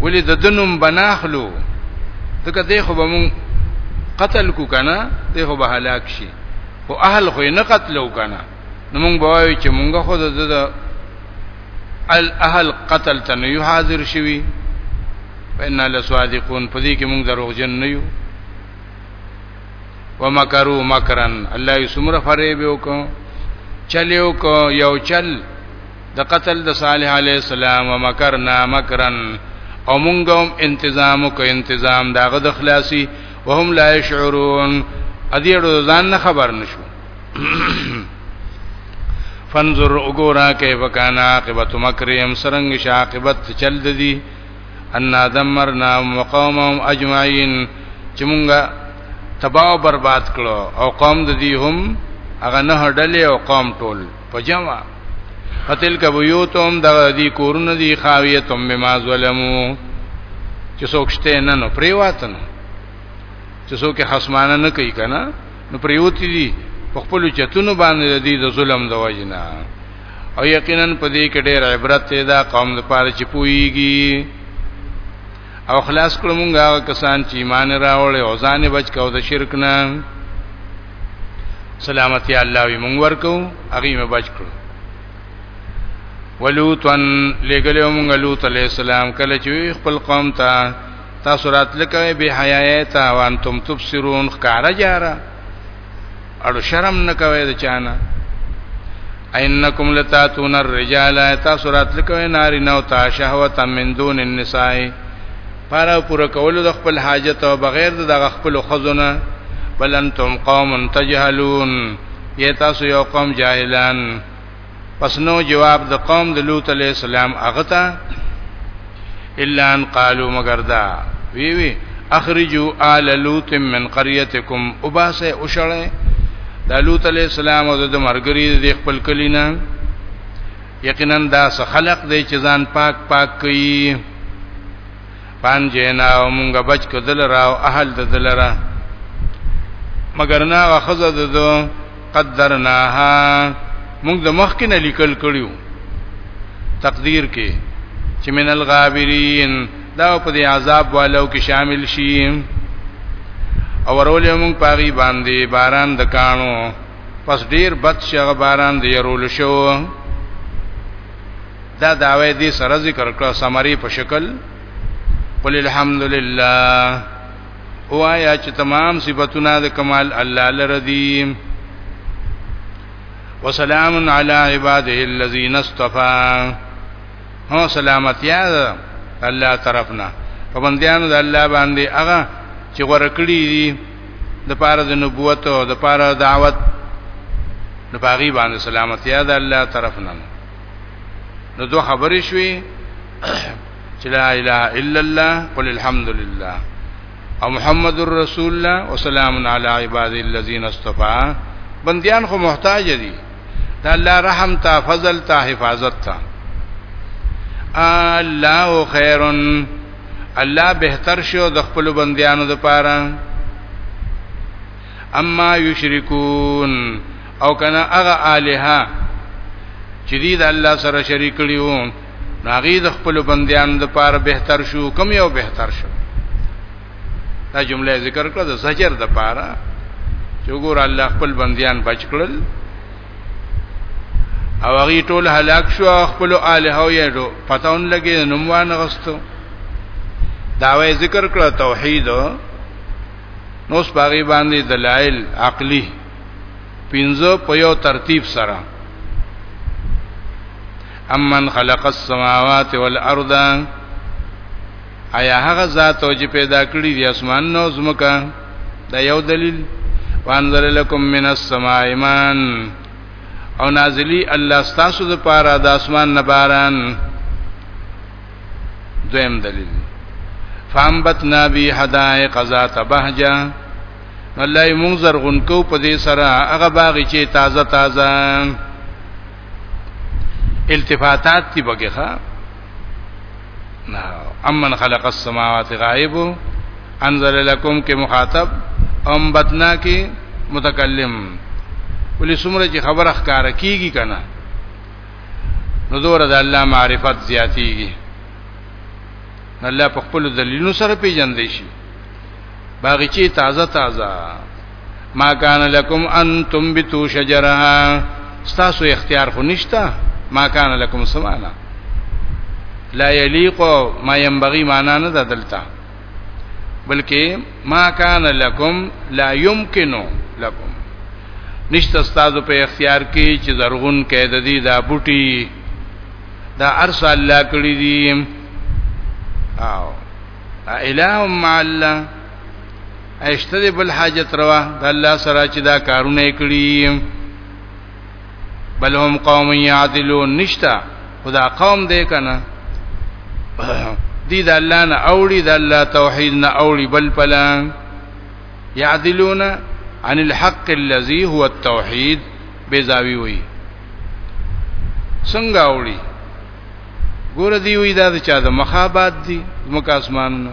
ولې د دنوم بناخلو ځکه دې خو به مونږ قتل کو کنه دې خو به هلاک شي او اهل خو نه قتلو کنه نو مونږ به وایو چې مونږ خو د الاهل قتل ته نه یو حاضر شوی وینا له صادقون په دې کې مونږ دروغجن نه یو ومکروا مکرا الله یې سمره فریب وکړ چل یو کو یو چل د قتل د صالح علی السلام ومکرنا مکرا او مونږ هم انتظام کو انتظام داغه د خلاصي وهم لا يشعرون ادي ځان نه خبر نشو فنظر وګورا کیف کان عاقبت مکرهم سرنګ شاقبت چل ددی ان دمرنا وقومهم اجمعين چې مونږه تباہ او برباد کړو او قوم د دې هم هغه نه ډلې او قوم ټول په جمع فتل کبیوتهم د دې کورونه دي خاویتهم بما ظلمو چې څوک شته نه نو پریواتن چې څوک خصمانه نه کوي کنه نو پریوتی دي په خپل چتونو باندې د دې د ظلم د وجنا او یقینا په دې کې ډېر عبرت دی دا قوم د پاره چې پويږي او خلاص کړو مونږه کسان چې ایمان راوړل او ځان بچ کاو د شرک نه سلامتی الله وي مونږ ورکو هغه مې بچ کړو ولوتن لګلې مونږ لوط عليه السلام کله چې خپل قوم ته تاسو راتلکه به حیايت او انتم تبصرون خکارا جاره اړو شرم نه کوي د چانه انکم لتاتون الرجال تاسو راتل کوي ناری نو تا شهوت من دون النساء پارا پورا کول د خپل حاجت او بغیر د خپل خزونه بل انتم قوم تجهلون یا تاسو یو قوم جاهلان پس نو جواب د قوم د لوط علی السلام هغه ته الا ان قالو مگر دا وی وی اخرجوا آل لوط من قريتكم وباسه او شړې د لوط علی السلام او د مرګری د خپل کلینا یقینا دا خلق دی چې ځان پاک پاک کوي پان جینا او مونږه بچ کدل را او اهل ددل را مگر نا واخذ ددو قدرناها مونږ د مخ کې نه لیکل کړیو تقدیر کې چې من الغابرین دا په دې عذاب والو کې شامل شي او ورول مونږ پاغي باندې باران د کانو پس ډیر بد شغه باران دی رول شو دا دعوی دې سره ذکر کړه سمری په شکل قل الحمدلله وایا چې تمام صفاتونه د کمال الله لردی وسلام علی عباده الذین اصطفى هو سلامتی الله طرفنا په بندیانو د الله باندې هغه چې ورکړي د پاره د نبوت او د پاره دعوت نو باغی باندې سلامتی ده الله طرف نه نو دوه خبرې شوې چې لا اله الا الله قل الحمد لله او محمد رسول الله وسلام علی عباد الذین اصطفى بندیان خو محتاج دي د الله رحم ته فضل ته حفاظت ته الله خیرن الله بهتر شو د خپل بندیانو د پاره اما یشرکون او کنا هغه الها چې دې د الله سره شریک کړیو ناغي د خپل بندیانو د پاره بهتر شو کم یو بهتر شو دا جمله ذکر کړه د زجر د پاره چې وګور الله خپل بنديان بچ کړل او هغه ټول هلاک شو خپل الہ او یې پتاون لګي نوموان غستو داوی ذکر کړه توحید نو سپاری باندې دلایل عقلی پینځه په یو ترتیب سره امن خلق السماوات والارض آیا هغه ذات او چې پیدا کړی دی اسمان نو زمکا دا یو دلیل وانزل لكم من السماء ایمان او نازلی الله ستاسو د پاره د اسمان نه باران دویم دلیل فامبتنا بی حدائق ذات بهجه الله منظر غنکو په دې سره هغه باغ چې تازه تازه التفاتات دی بګه ښا نه امن خلق السماوات غائب انزل لكم کې مخاطب ام بتنا کې متکلم ولې څومره چې خبره ښکار کیږي کنه نو دور د الله معرفت زیاتیږي الله په خپل دلیلونو سره پیژندې شي باغچې تازه تازه ما کان لکم ان تنبتو شجرها ستاسو اختیار خو نشتا ما کان لکم سمانا لا یلیق ما ينبغي معنا نه دلتا بلکې ما کان لکم لا یمکنو لکم نشته ستاسو په اختیار کې چې زرغون کېد دي دا بوټي دا ارس الله کړی دي او الہ مع الله اشته دی بل حاجت روا د الله سره چې دا کارونه کړی بل هم قوم یعدلون نشتا خدا قوم دی کنه دی د الله نه اوړي د الله توحید نه اوړي بل پلا یعدلون عن الحق الذي هو التوحید بیزاوی وی څنګه اوړي ګور دی وی دا چا د مخابات دی مکاسمانونه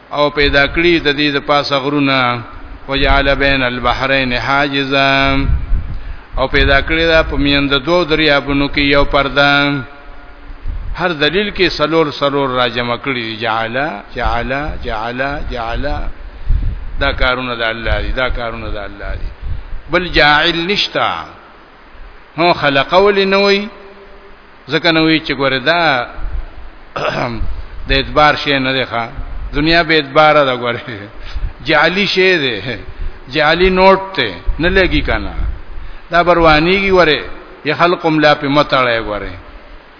او پیدا کړی د دې د پاسه غرونه وجعل بین البحرین حاجزا او پیدا کړی دا په میند دوه دریابونو کې یو پرده هر دلیل کې سلور سلور را جمع کړی جعل جعل جعل جعل دا کارونه د الله دي دا کارونه د الله دي بل جاعل نشتا هو خلق ولې نه وي ځکه نه وي چې ګوره دا د اعتبار شی نه دی ښا دنیا به اعتبار ده ګوره جعلی شی دی جعلی نوٹ ته نه لګي کنه دا بروانیږي ګوره یا خلقم لا په متړای ګوره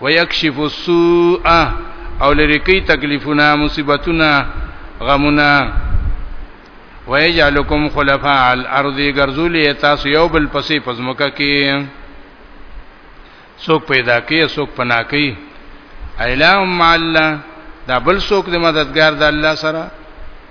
ويكشف السوء او لري کوي تکلیفونه مصیبتونه غمونه ويجعلكم خلفاء الارض غرزولي تاسو یو بل پسې پزمکه کې څوک پیدا کوي څوک پنا کوي ایلام الله دا بل څوک د مددگار د الله سره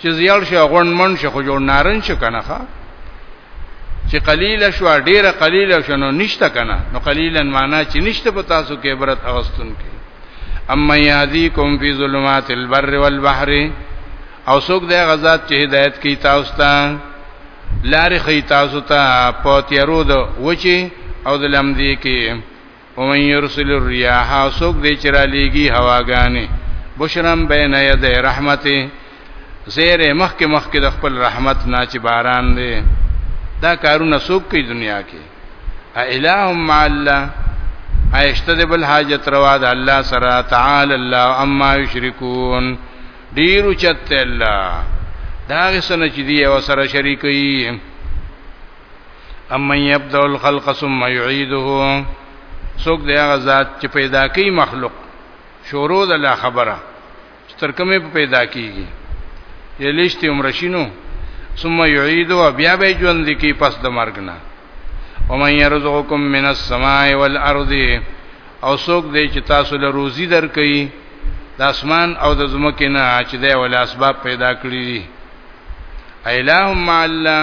چې زیړ شي غون من شي خو جوړ نارنج شي کنه ښا چې قلیل شو ډیره قلیل شو نو نشته کنه نو قلیلا معنا چې نشته په تاسو کې عبرت اوستون کې اما یادیکم فی ظلمات البر والبحر او څوک د غزاد چې هدایت کوي تاسو ته لارې خي تاسو ته په تیرو د وچی او د لمدی کې ومن يرسل الرياح سوق دې چرا لېږي هواګانې بشرم بین ید رحمت زیر مخک مخک د خپل رحمت نه چې باران دی دا کارونه سوق کی دنیا کې ا الہ مع الله ایشته د بل حاجت روا د الله سره تعالی الله اما یشرکون ډیر چت الله دا غسنه چې دی او سره شریکي امن يبدأ الخلق ثم يعيده څوک دی هغه ذات چې پیدا کوي مخلوق شروع د لا خبره تر کومه پیدا کیږي یلیشت عمر شینو ثم يعيده بیا به ژوند کی پس د مرګ نه ومن يرزقكم من السماء والارض او څوک دی چې تاسو له روزي درکې د اسمان او د زمکې نه چې دی ول اسباب پیدا کړی دی ایلهم مع الله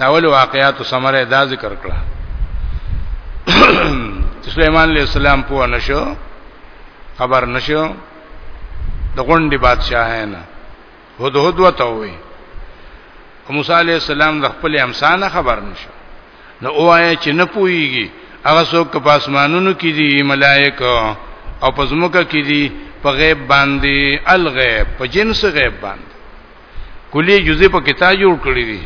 دا ول واقعات سمره دا ذکر کړه سليمان عليه السلام په نشو خبر نشو د غونډي بادشاہ نه هود هود وته وي موسی عليه السلام د خپل امسانه خبر نشو نو اوایه چې نه پويږي هغه څوک په اسمانونو کې دي ملائکه او په زمکه کې دي په غیب باندې الغیب په جنس غیب باندې کلی جزې په کتاب جوړ کړی دی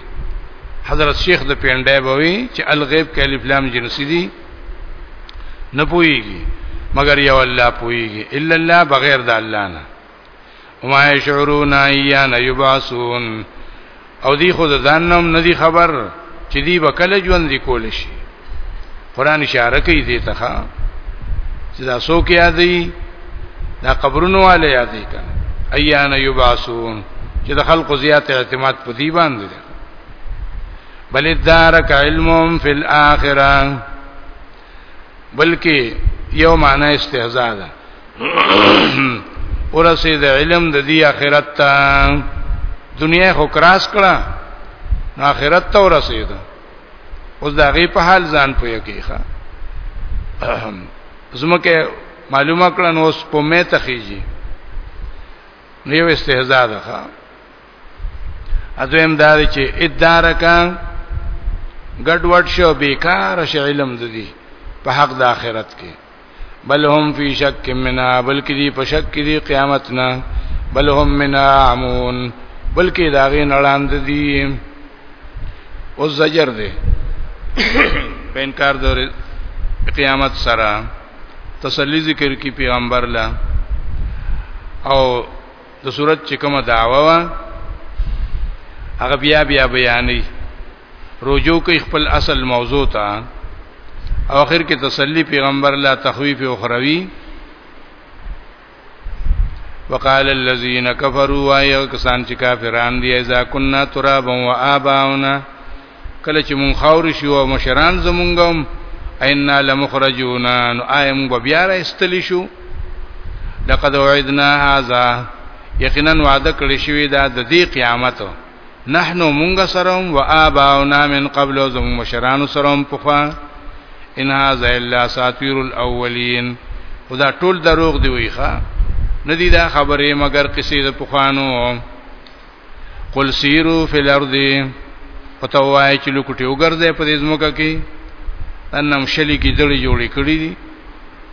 حضرت شیخ د پیندای بوي چې الغیب کې الف لام جنسی دي نه پويږي مگر یو الله پويږي الا الله بغیر د الله نه وما يشعرون ايان يبعثون او دی خود ځان نوم ندی خبر چې دی وکله ژوند دی کول شي قران اشاره کوي دې ته چې دا څوک یادې دا قبرونو والے یادې کنه ایان یبعثون چې د خلکو زیات اعتماد په دی باندې ده بل دارک علمهم فی الاخره بلکې یو معنی استهزاء ده ورسې د علم د دې آخرت ته دنیا خو کراس کړه آخرت ته ورسېده اوس دا غي په حال ځان پوي کیخه زمکه معلومه کړه نو اوس په مې تخیږي نیو استهزاء ده اځم دار چې ادارکا ګډوډ شو بیکار شې علم ددی په حق د آخرت کې بل هم فی شک منا بلکې دی په شک کې دی قیامت نه بل هم منا عمون بلکې داغه نړاند دی او زجر دی په انکار د قیامت سره تسلی ذکر کی پیغمبر لا او د صورت چې کومه دعوا وا هغه بیا بیا بیانې رجوع کوي خپل اصل موضوع ته او اخر کې تسلی پیغمبر لا تخویف او خروی وقال الذين كفروا ويا کسان چې کافران دي اذا كنا ترابا واباؤنا کله چې مونږ خاور شو او مشران زمونږم اینا لمخرجون نو ایم بیا را استلی شو لقد وعدنا هذا یقینا وعده کړی شوی دا د دې قیامت نحنو مونږ سره او آباؤنا من قبل زم مشران سره په خوا ان هذا الا ساتیر الاولین خدا ټول دروغ دی ویخه ندی دا خبره مگر کسی د پخوانو قل سیرو فی الارض پتوای چې لوکټي وګرځي په دې ځمکه کې انم شلی کې دړي جوړې کړې دي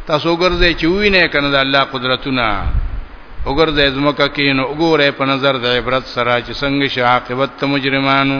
تاسو وګرځي چې وینه کنه د الله قدرتونه وګرځي ځمکه کې نو وګوره په نظر د عبرت سره چې څنګه شي عاقبت مجرمانو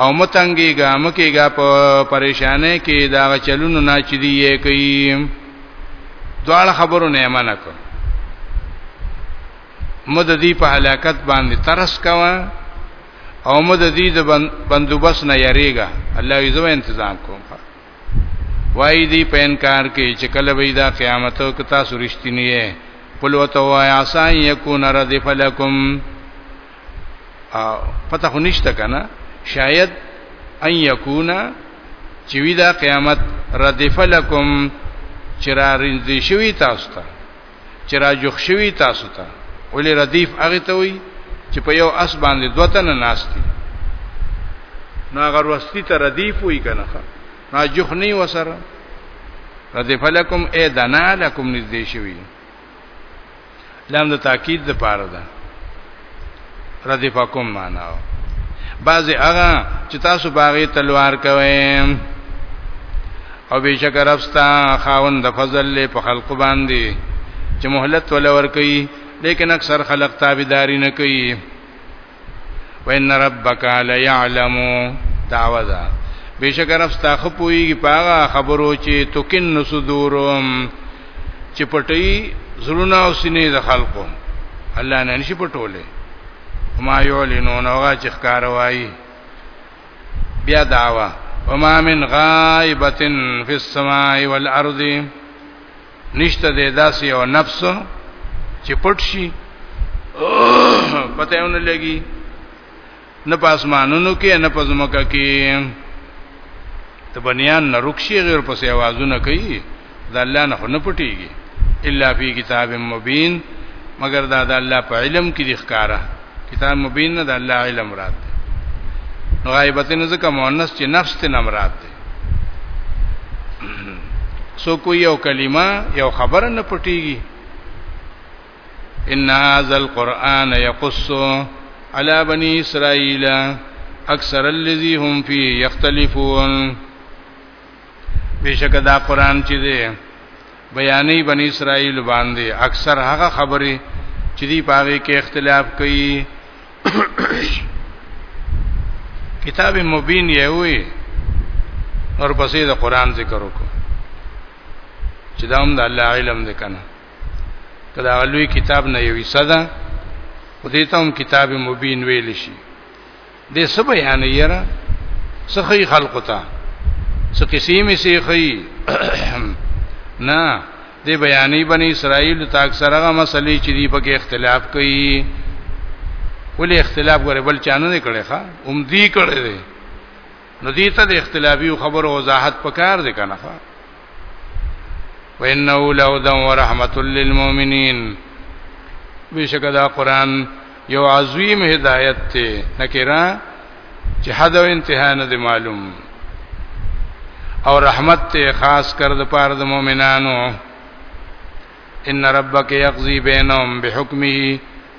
او متنګي ګام کېګا په پریشانې کې دا چلونو نه چي دی یې کوي دواړه خبرو نه منع کړ مد دې په هلاکت باندې ترس کوا او مد دې د بندوبس نه یریګا الله یې زو تنظیم کوم وای دی په انکار کې چې کله وې دا قیامت او کتا سرشتنی یې قل وتو یا سان یکون ردف لکم پته خو نشته کنه شاید ان یکونا چې وی دا قیامت ردف لکم چې را رنځې شوی تاسو ته چې را جوخ شوی تاسو ته ولې ردیف هغه ته وی چې په یو اس باندې دوتن ناشتي نو هغه وروستي ته ردیف وی کنه نه جوخ نه وسره ردیف لکم اے دنا لکم نږدې شوی لام د تاکید د پاره ده ردفکم معنا بعضی هغه چې تاسو باغې تلوار کوئ او بشک ربستا خاوند د فضل له په خلق باندې چې مهلت ولور کوي لیکن اکثر خلق تابعداري نه کوي وان ربک لیعلم دعوه ده بشک رب ستا خپویږي پاغه خبرو چې تکن صدورم چې پټي زړونه او سینې د خلقو الله نه نشي پټولې وما يعلنون هغه چې ښکار وایي بیا دعوا وما من غائبه فی السماء والارض نشته د داسې یو نفس چې پټ شي پته ونه لګي نه پاسمانونو کې نه پزمکه کې ته بنیان نه رکشي غیر پسې आवाजونه کوي دا الله نه نه پټيږي الا فی کتاب مبین مگر دا د الله په علم کې د ښکارا کتاب مبین نه د الله علم رات غایبتن ځکه مؤنث چې نفس ته نمرات دی سو کو یو کلمه یو خبره نه پټیږي ان هاذا القران يقص على بني اسرائيل اکثر الذي هم فيه يختلفون بشک دا قران چې دی بیانې بنی اسرائیل باندې اکثر هغه خبرې چې دی پاغه کې اختلاف کوي کتاب مبین یې وي اور پسې د قران ذکر وکړو چې دا هم د الله علم دی کنه کله علوی کتاب نه یوي صدا خو دې ته هم کتاب مبین ویل شي دې څه بیان یې را سخی خلق ته څه کسی می سیخی نه دې بیانې بنی اسرائیل ته اکثر هغه مسلې چې دی په کې اختلاف کوي ولې اختلاف غره بل چانه نه کړي ښا اوم دی کړي نو دې ته د اختلافي خبرو وضاحت پکار دی کنه وانه لهدى ورحمت للمؤمنین بشکره دا قران یو عظیم هدایت ته نکرا چې حد او انتها نه معلوم او رحمت ته خاص کر د پاره د مؤمنانو ان ربک یقضی بینهم بحکمه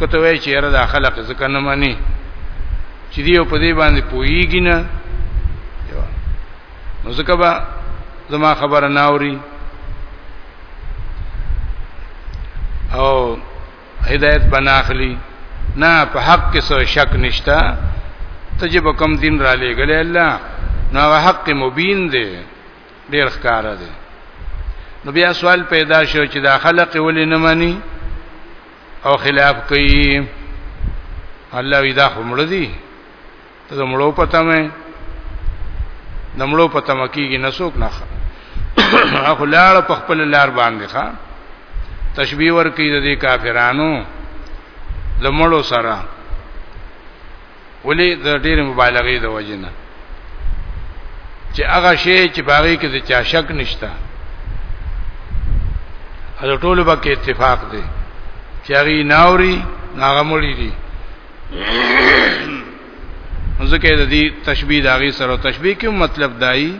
کته وای چې یاره دا خلق ځکه نه مانی چې دی په دې باندې پویږي نه نو ځکه به زما خبره ناوري او هدایت بناخلی نه په حق کې څه شک نشتا ته چې کوم دین را لېګل الله نو حق مبین دی ډیر ښکار دی نو بیا سوال پیدا شو چې دا خلق ولې نه مانی او خلاف کوي الله وی دا همړ دي ته زمړو پته مې نمړو پته مکیږي نسوک نه اخو لاړ په خپل لار باندې ښا تشبیه ور کوي د کافرانو لمړو سره ولې د ډېر مبالغې د وجنه چې هغه شی چې باغې کې د چا شک نشته هغه ټول به کې اتفاق دی چې هغه ناوري هغه مړی دی ځکه د دې تشبیه د هغه سره تشبیه کې مطلب دای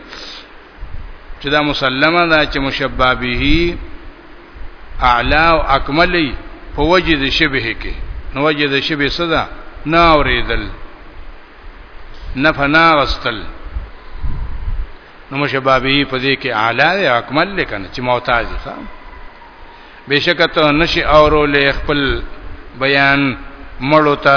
چې دا مسلمه ده چې مشبه به اعلا او اکملی په وجه د شبه کې نو وجه د شبه صدا نه اوریدل نه فنا واستل نو مشبه به په دې کې اعلا او اکمل لکنه چې معتاج ښه بشکره ته نشي اورول خپل بیان مړو ته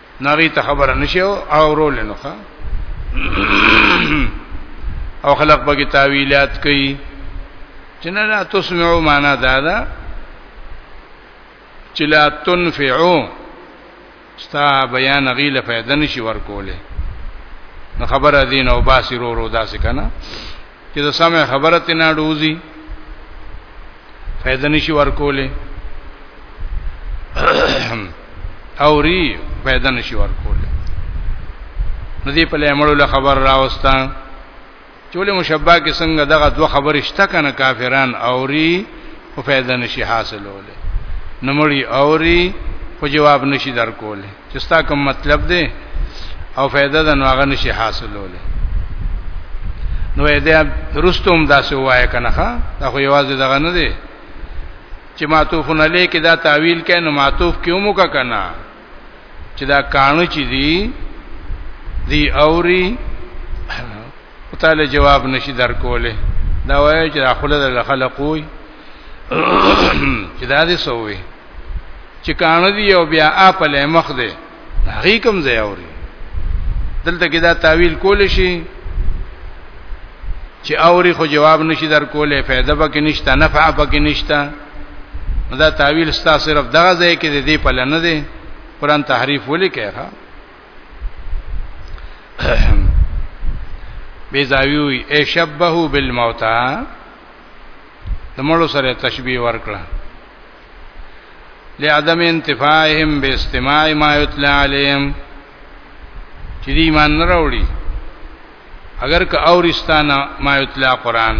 ناغي ته خبره نشي او رول نه ښه او خلق به تعویلات کوي چې نه لا تسمعوا معنا دا ده چې لا تنفعوا ستا بیان غیله فائدہ نشي ورکوله نو خبره دین او باسي رو رو داسې کنه چې د سمه خبره ته نه ډوزي فائدہ نشي ورکولې اوري فائدہ نشي ورکولې ندی په لمړو له خبر راوستا چولې مشبہ کې څنګه دغه دوه خبرې شته کنه کافران اوري او فائدہ نشي حاصلولې نمړي اوري خو جواب نشي درکولې چې ستا کوم مطلب دی او فائدہ د نو هغه نشي حاصلوله نو دې رستم داسې وای کنه ښا دا خو یوازې دغه نه دی چې معطوف نه لیکي دا تعویل کین نو معطوف کیو مو کا کنه چې دا کانو چې دی دی اوري او تعالی جواب نشي درکوله دا وایي چې خپل د خلقوي چې دا دې سووي چې کان دی او بیا اپل مخ دی هغه کوم ځای اوري دلته کې دا تعویل کول شي چې اوري خو جواب نشي در کولې فائدہ پکې نشته نفع پکې نشته دا تعویل ستا صرف دغه ځای کې دی په لنه دی قران تحریف ولې کوي ها بیزاوی ای شبهو بالموتى د مړو سره تشبیه ورکړه لعدم انتفاعهم باستماع ما یتلا علیهم چې دی ایمان نه راوړي اگر که اورستانه ما یتلا قران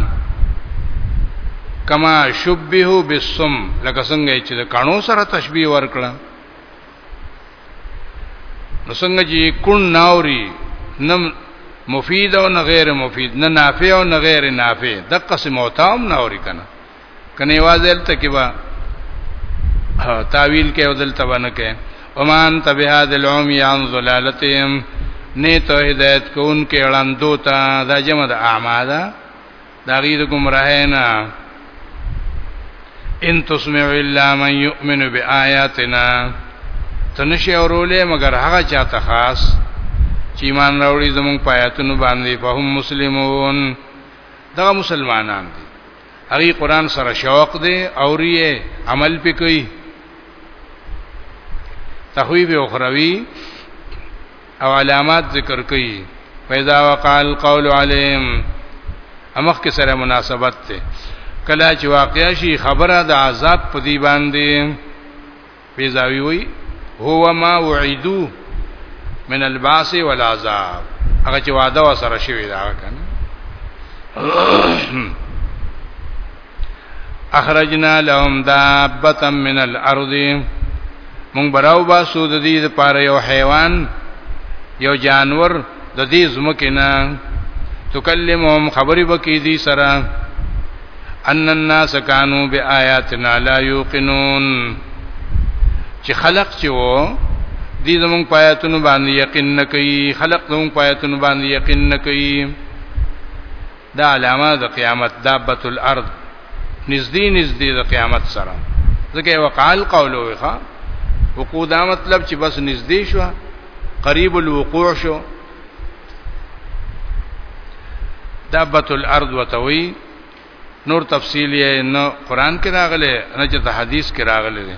کما شبهه بالسم لکه څنګه چې د کانو سره تشبیه ورکړه نو څنګه چې کون ناوري نم مفید او نه غیر مفید نه نافع او نه غیر نافع د قسم او تام ناوري کنه کنه وازل تکبا تعویل کې او دلته باندې کې ومان تبها ذلوم یان ذلالتهم نه ته هدایت کوونکې اړاندو ته د جمع د اعماده دا غي د گمراهی نه ان تسمع الا من يؤمن بآياتنا تنشي اورولې مگر هغه چاته خاص چې ایمان راوړي زمونږ پایاتونو باندې فهم مسلمون دا مسلمانان دي هغه قران سره شوق دي او ریه عمل پکې تخویب اخروی او علامات ذکر کوي فاذا وقع القول عليهم امخ کې سره مناسبت ده کله چې واقع شي خبره د عذاب په دی باندې فیزاوی وی هو ما وعدو من الباس والعذاب هغه چې وعده وسره شوی دا کنه اخرجنا لهم دابه من الارض مونږ براو با سود دي د پاره یو حیوان یو جانور د دې زمکه نه تکلمهم خبرې وکي دي سره ان الناس كانوا بآياتنا لا يوقنون چې خلق چې وو دې زمونږ پایتونو باندې یقین نه کوي خلق زمونږ پایتونو باندې یقین نه کوي دا علامه د قیامت دابت الارض نزدې نزدې د قیامت سره ځکه وقال قول وخا وقوع دا مطلب چې بس نزدې شو قریب الوقوع شو دابت الارض وتوي نور تفصیل یې نه قران کې راغله نه چې حدیث کې راغله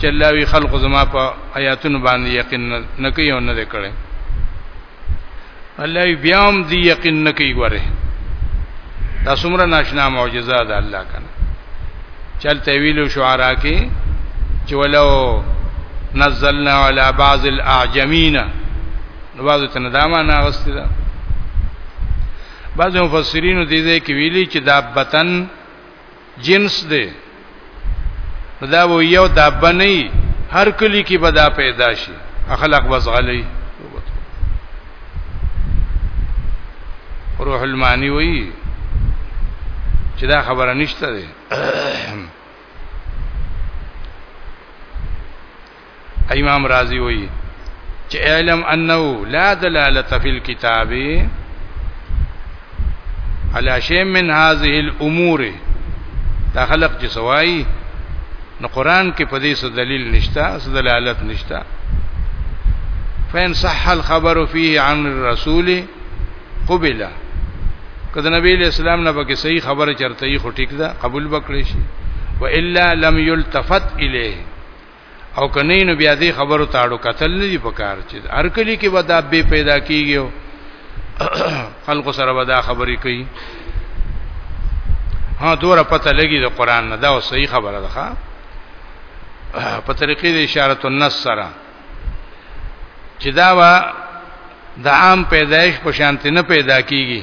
چلاوی خلق زما په آیاتونو باندې یقین نه کوي او نه کړي الله بیا هم دی یقین نه کوي ګوره دا څومره ناشنا معجزه ده الله کنه چل تویل شعرا کې چې ولو نزلنا على بعض الاعجمین نو بعض ته نه دا معنا غوښتي ده بعض مفسرین دې دې کې ویلي چې دا بتن جنس دی دا و یو دابه نه هر کلی کې به دا پیدا شي اخلاق بزغلی روح المانی وی چې دا خبره نشته ده امام رازی وی چې علم انه لا دلالت فی الكتاب علی شیء من هذه الامور دا خلق چې سوای نو قران کې په دې څه دلیل نشتا څه دلالت نشتا فین صح الخبر فيه عن الرسول قبل کله نبی علیہ السلام نه پکې صحیح خبره چرته یې خټیک ده قبول وکړي شي والا لم یلتفت الیه او کنه نو بیا دې خبرو تاړو قتل نه دی پکار چې هر کلی کې ودا به پیدا کیږي خلق سره ودا خبرې کوي ها دوره پته لګي د قران نه دا صحیح خبره ده ښا په طریقې د اشاره النص سره چې دا وا د عام پیدایش په شانتی نه پیدا کیږي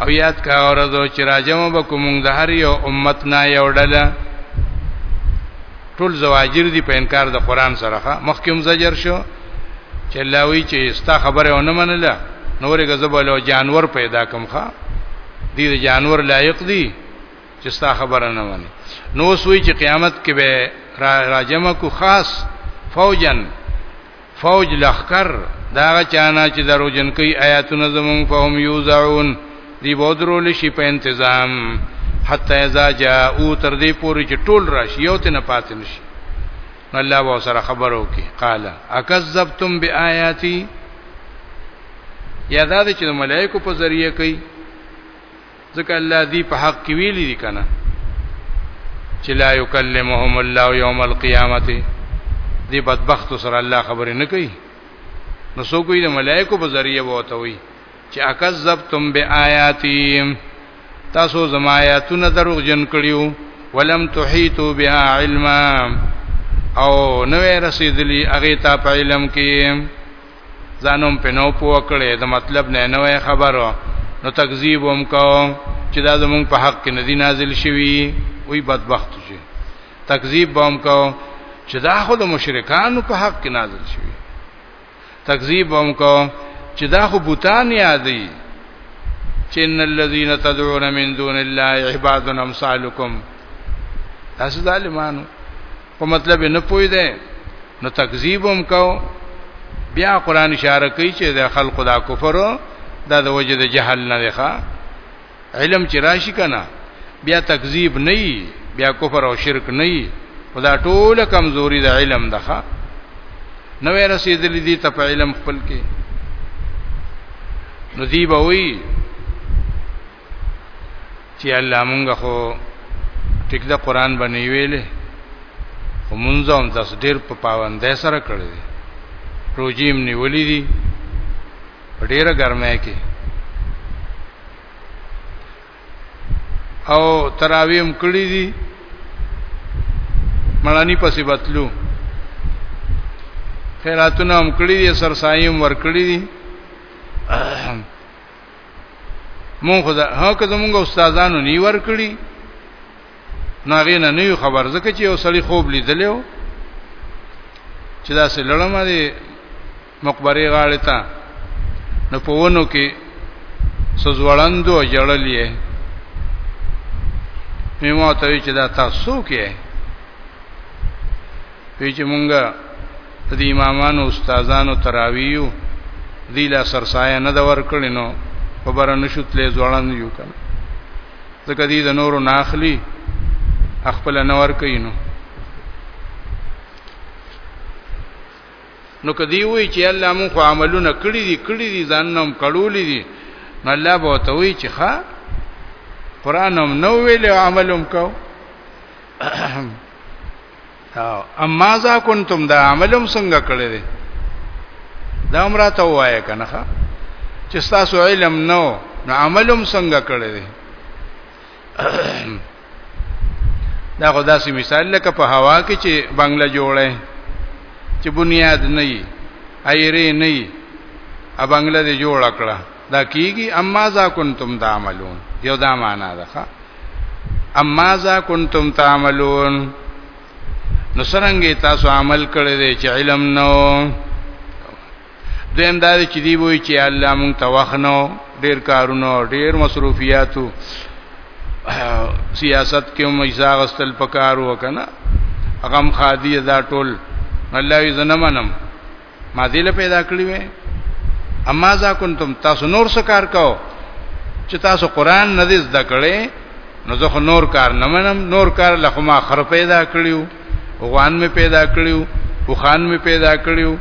او یاد کا ورځو چې راجم وکوم د هر یو امت نه یو ډله ټول زواجر دي په انکار د قران سره مخکوم زجر شو چې الله وی چې ستا خبره ونه منله نورې غزبل او جانور پیدا کوم ښا دې جانور لایق دي چې ستا خبره نه مني نو سوی چې قیامت کې به راجم کو خاص فوجن فوج لخر دا چانا چې درو جن کوي آیاتونه زمون فهم یوزعون دی بودرو لشي په انتظام حتی اذا جاء او تر دې پوري چې ټول راشي یو تنه پاتې نشي الله و سره خبرو کې قال اکذبتم بیااتی یا دا چې ملائکه په ذریعہ کوي ځکه الله دی په حق کې ویلي دي کنه چې لا یکلمهم الله یوم القیامه دی بدبخت سره الله خبرې نه کوي نو سو کوي د ملائکو په ذریعہ وته وي چې اکذبتم بیااتی تاسو زما آیاتونه دروغ جن کړیو ولم تحیتو بها علما او نوې رسیدلی هغه ته په علم کې ځانوم په نو پوه کړي د مطلب نه نه وای خبرو نو تکذیب هم کوم چې دا زمونږ په حق کې ندی نازل شوی وی بدبخت شي تکذیب به هم کوم چې دا خو د مشرکانو په حق کې نازل شوی تکذیب به هم کوم چې دا خو بوتان یادي چې ان الذين تدعون من دون الله عباد امثالكم تاسو ظالمانو په مطلب نه پوي دي نو تکذیب هم کو بیا قران اشاره کوي چې د خلق دا کفر دا د وجه د جهل نه دی ښا علم چې راشي کنه بیا تکذیب نه بیا کفر او شرک نه خدا ټوله کمزوري د علم ده نو رسیدلې دي ته په علم خپل کې نذیب وی چې الله مونږ خو ټیک د قران باندې ویلې خو مونږ هم تاسو ډیر په پابندۍ سره کړی دی روجیم نیولې دي ډیره ګرمه کې او تراویم کړی دي مړانی پسې بتلو خیراتونه هم کړی دي سرسایم ور کړی دي مونږ خدا هغه زمونږ استادانو نی ور کړی ناغې نه نه خبر زکه چې یو سړی خوب لیدلو چې دا سه لړم دی مقبره غاړه تا نو په ونو کې سوزوړندو جړلې مې مو ته چې دا تاسو کې وی چې مونږه د امامانو استادانو تراویو دی لا سرسایه نه دا ورکړي نو په بره نشوتلې ځوړن یو کنه ځکه دی د نورو ناخلی خپل نور کینو نو کدی وی چې الله مون خو عملونه کړی دي کړی دي ځانم کړولې دي نو الله به ته وی چې ښا قران هم نو ویل عملم کو او اما ذا کنتم دا عملم څنګه کړی دی دا عمره ته وایې کنه چې تاسو علم نو نو عملم څنګه کړی دی دا خو داسې مثال لکه په هوا کې چې بنگله جوړه چې بنیاد نه وي ایری نه وي ا بنگله دې جوړ کړه دا کیږي اما ذا کنتم تعملون یو دا معنا ده اما ذا کنتم تعملون نو سرنګي تاسو عمل کړی دی چې علم نو دیم دا چې دی وای چې الله مونږ توخنو ډیر کارونو ډیر مصروفیاتو سیاست کې هم ایزا غستل پکارو کنه غم خادی دا ټول الله یې زنه منم ما دې له پیدا کړی وې اما ذا کنتم تاسو نور څه کار کاو چې تاسو قران نه دې زده کړې نو زه نور کار نه منم نور کار له ما خر پیدا کړیو غوان می پیدا کړیو او خان می پیدا کړیو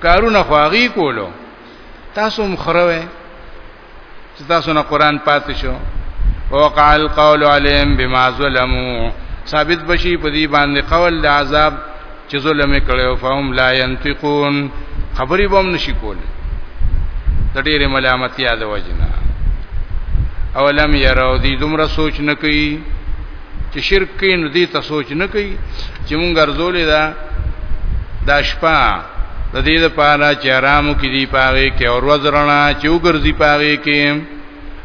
کارونه خواغي کولو تاسو مخروي چې تاسو نه قران پاتې شو وقع القول عليهم بما ظلموا ثابت بشي په دې باندې قول د عذاب چې ظلم کړو فهم لا ينطقون خبرې به هم نشي کولی د ډېرې ملامتیا د وجنه اولم يرو دي دومره سوچ نه کوي چې شرک کوي نو دې ته سوچ نه کوي چې مونږ ګرځولې ده دا شپه د دې لپاره چې آرامو کې دی پاره کې او ورځ رڼا چې وګرځي پاره کې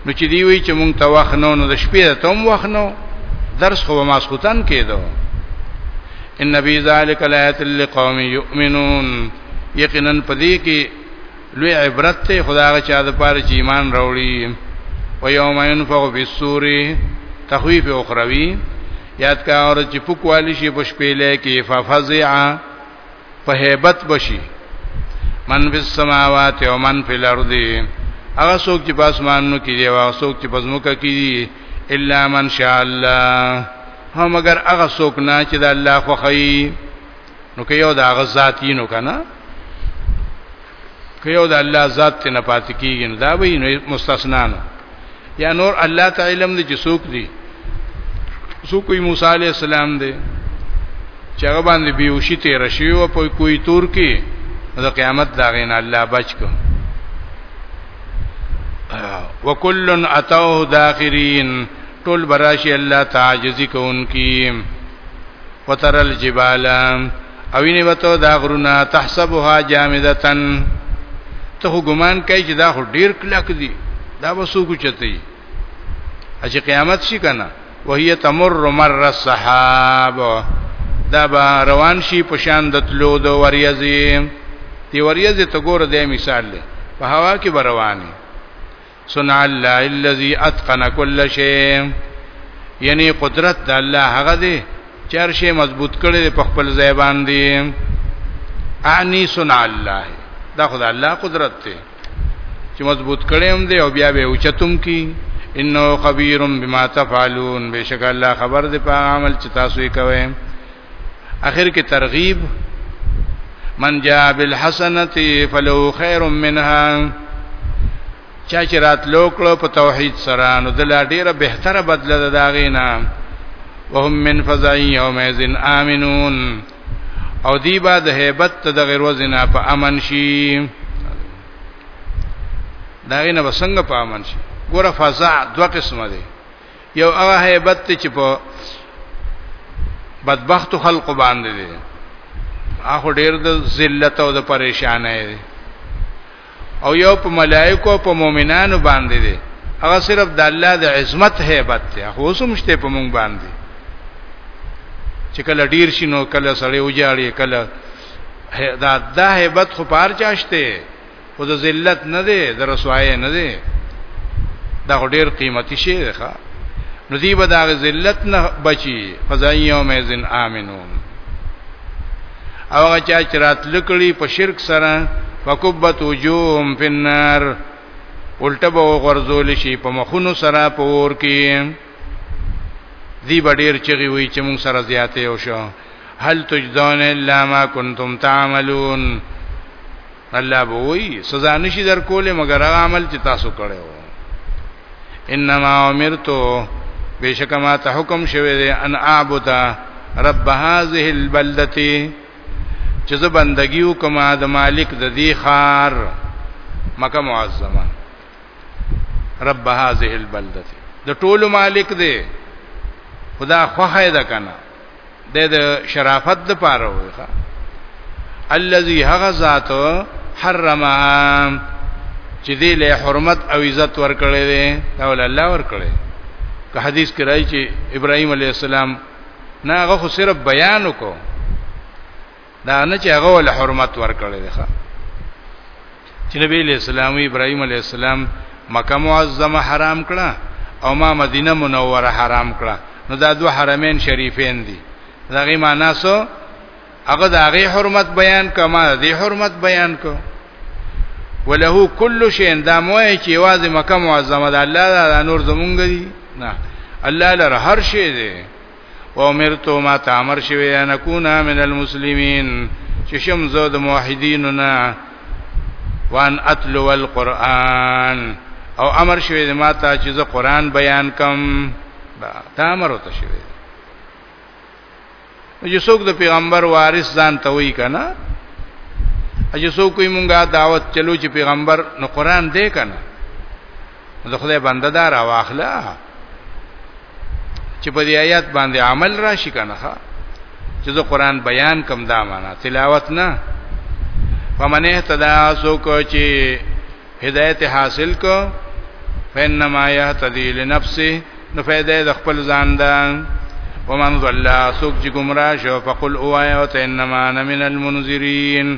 نو چې دی وی چې مونږ ته وخت نو نو د شپې ته هم وخت نو درس خو ما سخوتن کېدو ان فی ذلک لایت لقوم یؤمنون یقینا پدې کې لوی عبرت ته خدای چا د پاره چې ایمان راوړي او یوم ينفخ فی السور تخویف اخروی یاد کا اور چې پکوالی شي بشپېلې کې ففزع په hebat بشي من فی السماوات و من فی الارض هغه څوک چې په اسمانونو کې دی او هغه څوک چې په ځمکه کې دی الا من شاء الله هم اگر هغه څوک نه چې د الله خوخی نو که یو دا غزات یې نو کنه که یو د الله ذات ته نه پات کیږي نو دا وی نو مستثنا نو یا نور الله تعالی علم دې څوک دی څوک کوئی موسی علی السلام دی چې هغه باندې بیوشي تیر شي او په کوئی تور کې د قیامت دا غین الله بچ کو وکلن اتوه داخرین ټول براشي الله تعجزي کوونکی وتر الجبال او ویني وته دا غرونه تحسبها جامدتن ته ګمان کوي چې دا خو ډیر کلک دي دا وسو کوچتي چې قیامت شي کنه وهي تمر مر السحاب دا با روان شي په شان د تلو د وریځي دی وریځي ته ګوره د مثال له په هوا کې رواني صنع الله الذي اتقن كل شيء یعنی قدرت د الله هغه دی چې هر شی مضبوط کړي په خپل ځای باندې اعنی صنع الله دا خدای الله قدرت دی چې مضبوط کړي هم دی او بیا به اوچتم کی انه خبير بما تفعلون بشک الله خبر دی په عمل چې تاسو یې کوئ اخر کې ترغیب من جاء بالحسنه فلو خير منها چا چې راتلو کړو په توحید سره نو د لا ډیره بهتره بدله ده دا غینا وهم من فزع یومئذ امنون او دی با د hebat د غیر وزنا په امن شي دا غینا وسنګ په امن شي ګوره فزع دوه قسمه دي یو هغه hebat چې په بدبخت خلق باندې دي هغه ډیر د ذلت او د پریشانه دي او یو په ملائکه او په مؤمنانو باندې دي هغه صرف د الله د عظمت hebat دی هغه وسمشته په مونږ باندې چې کله ډیر شینو کله سړی وجاړي کله دا د hebat خو پار چاشته خو د ذلت نه دی د رسوای نه دی دا ډیر قیمتي شی دی ښا نو دی به دا ذلت نه بچي فزای یوم ازن امنون او هغه چا چې راتلکړي په شرک سره فکبت وجوههم فی النار الټه به غرزول شي په مخونو سره په ور کې دی به ډیر چغي وي چې موږ سره زیاتې او شو هل تجدون الا ما کنتم تعملون الله به وی سزا نشي در کولې مګر هغه عمل چې تاسو کړی وو انما امرتو بشک ما ته حکم شوی دی ان اعبد رب هذه البلدتی چې زه بندگی وکم د مالک د دې خار مکه معظمه رب هذه البلدتی د ټولو مالک دی خدا خوخه ده کنه د شرافت د پاره وي ښا الذي هغه ذات حرمها چې دې له حرمت او عزت ورکړې ده دا ول الله ورکړې که حدیث کې راځي چې ابراهيم عليه السلام نه هغه خو صرف بیان وکړو دا نه چې هغه ول حرمت ورکړي دی ښا چې نبی علیہ السلام ابراهيم علیہ السلام مکه معظمه حرام کړه او ما مدینه منوره حرام کړه نو دا دوه حرمین شریفین دي دا غي معنا سو هغه د هغه حرمت بیان کما د حرمت بیان کو وله کل شی دا موه چې واز مکه معظمه د الله د نور زمونږ دي نه الله لره هر شی دی و امرت ما تامر شوی ان اكون من المسلمين چې شم زه د موحدینو نه وان اتلو القرآن او امر شوی ما ته چې زه قرآن بیان کم دا تا امر وته شوی چې څوک د پیغمبر وارث ځان ته وی کنه چې څوک یې مونږه دعوت چلو چې پیغمبر نو قرآن دی کنه د خدای بنده دا را واخله چې په دې آیات باندې عمل راشي کنه چې د قران بیان کم دا معنا تلاوت نه فمن اهتدى سو کو چې هدایت حاصل کو فینما یهتدی لنفسه نو فائدہ د خپل ځان ده ومن ضل سوق چې گمراه شو فقل اوایا وتنما انا من المنذرین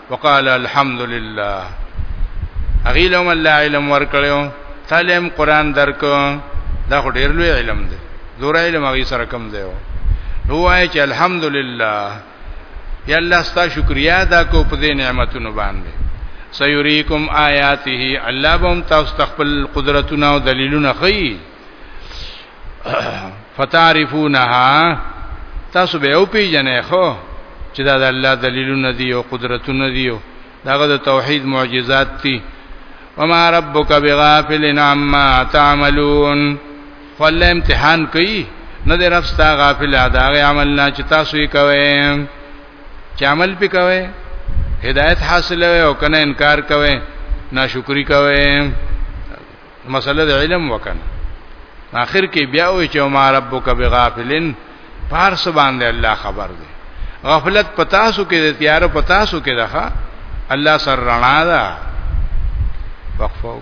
وقال الحمد لله اغیلم الله علم ورکړو تعلم قران درکو دا خو ډیر لوی علم دی زور علم هغه سره کم دی نو وای چې الحمد لله یا الله ستا شکریا ادا کو په دې نعمتونو باندې سيريكم آياته الله بهم تاسو خپل قدرتونه او دلیلونه خي فتعرفونها تاسو به او پیجنې خو چې دا د الله دلیلونه دي او قدرتونه دي داغه د توحید معجزات دي وما ربک بغافل عما تعملون خپل امتحان کوي نه دې رب ستا غافل ادا عمل نه چې تاسو یې کوي چې عمل پې کوي هدایت حاصله او کنه انکار کوي ناشکری کوي مسله د علم وکنه اخر کې بیا وی چې ما ربک بغافلن پار سبحان الله خبر دی غفلت پتاسو کې د تیار پتاسو کې ده الله سر رڼا ده وقفو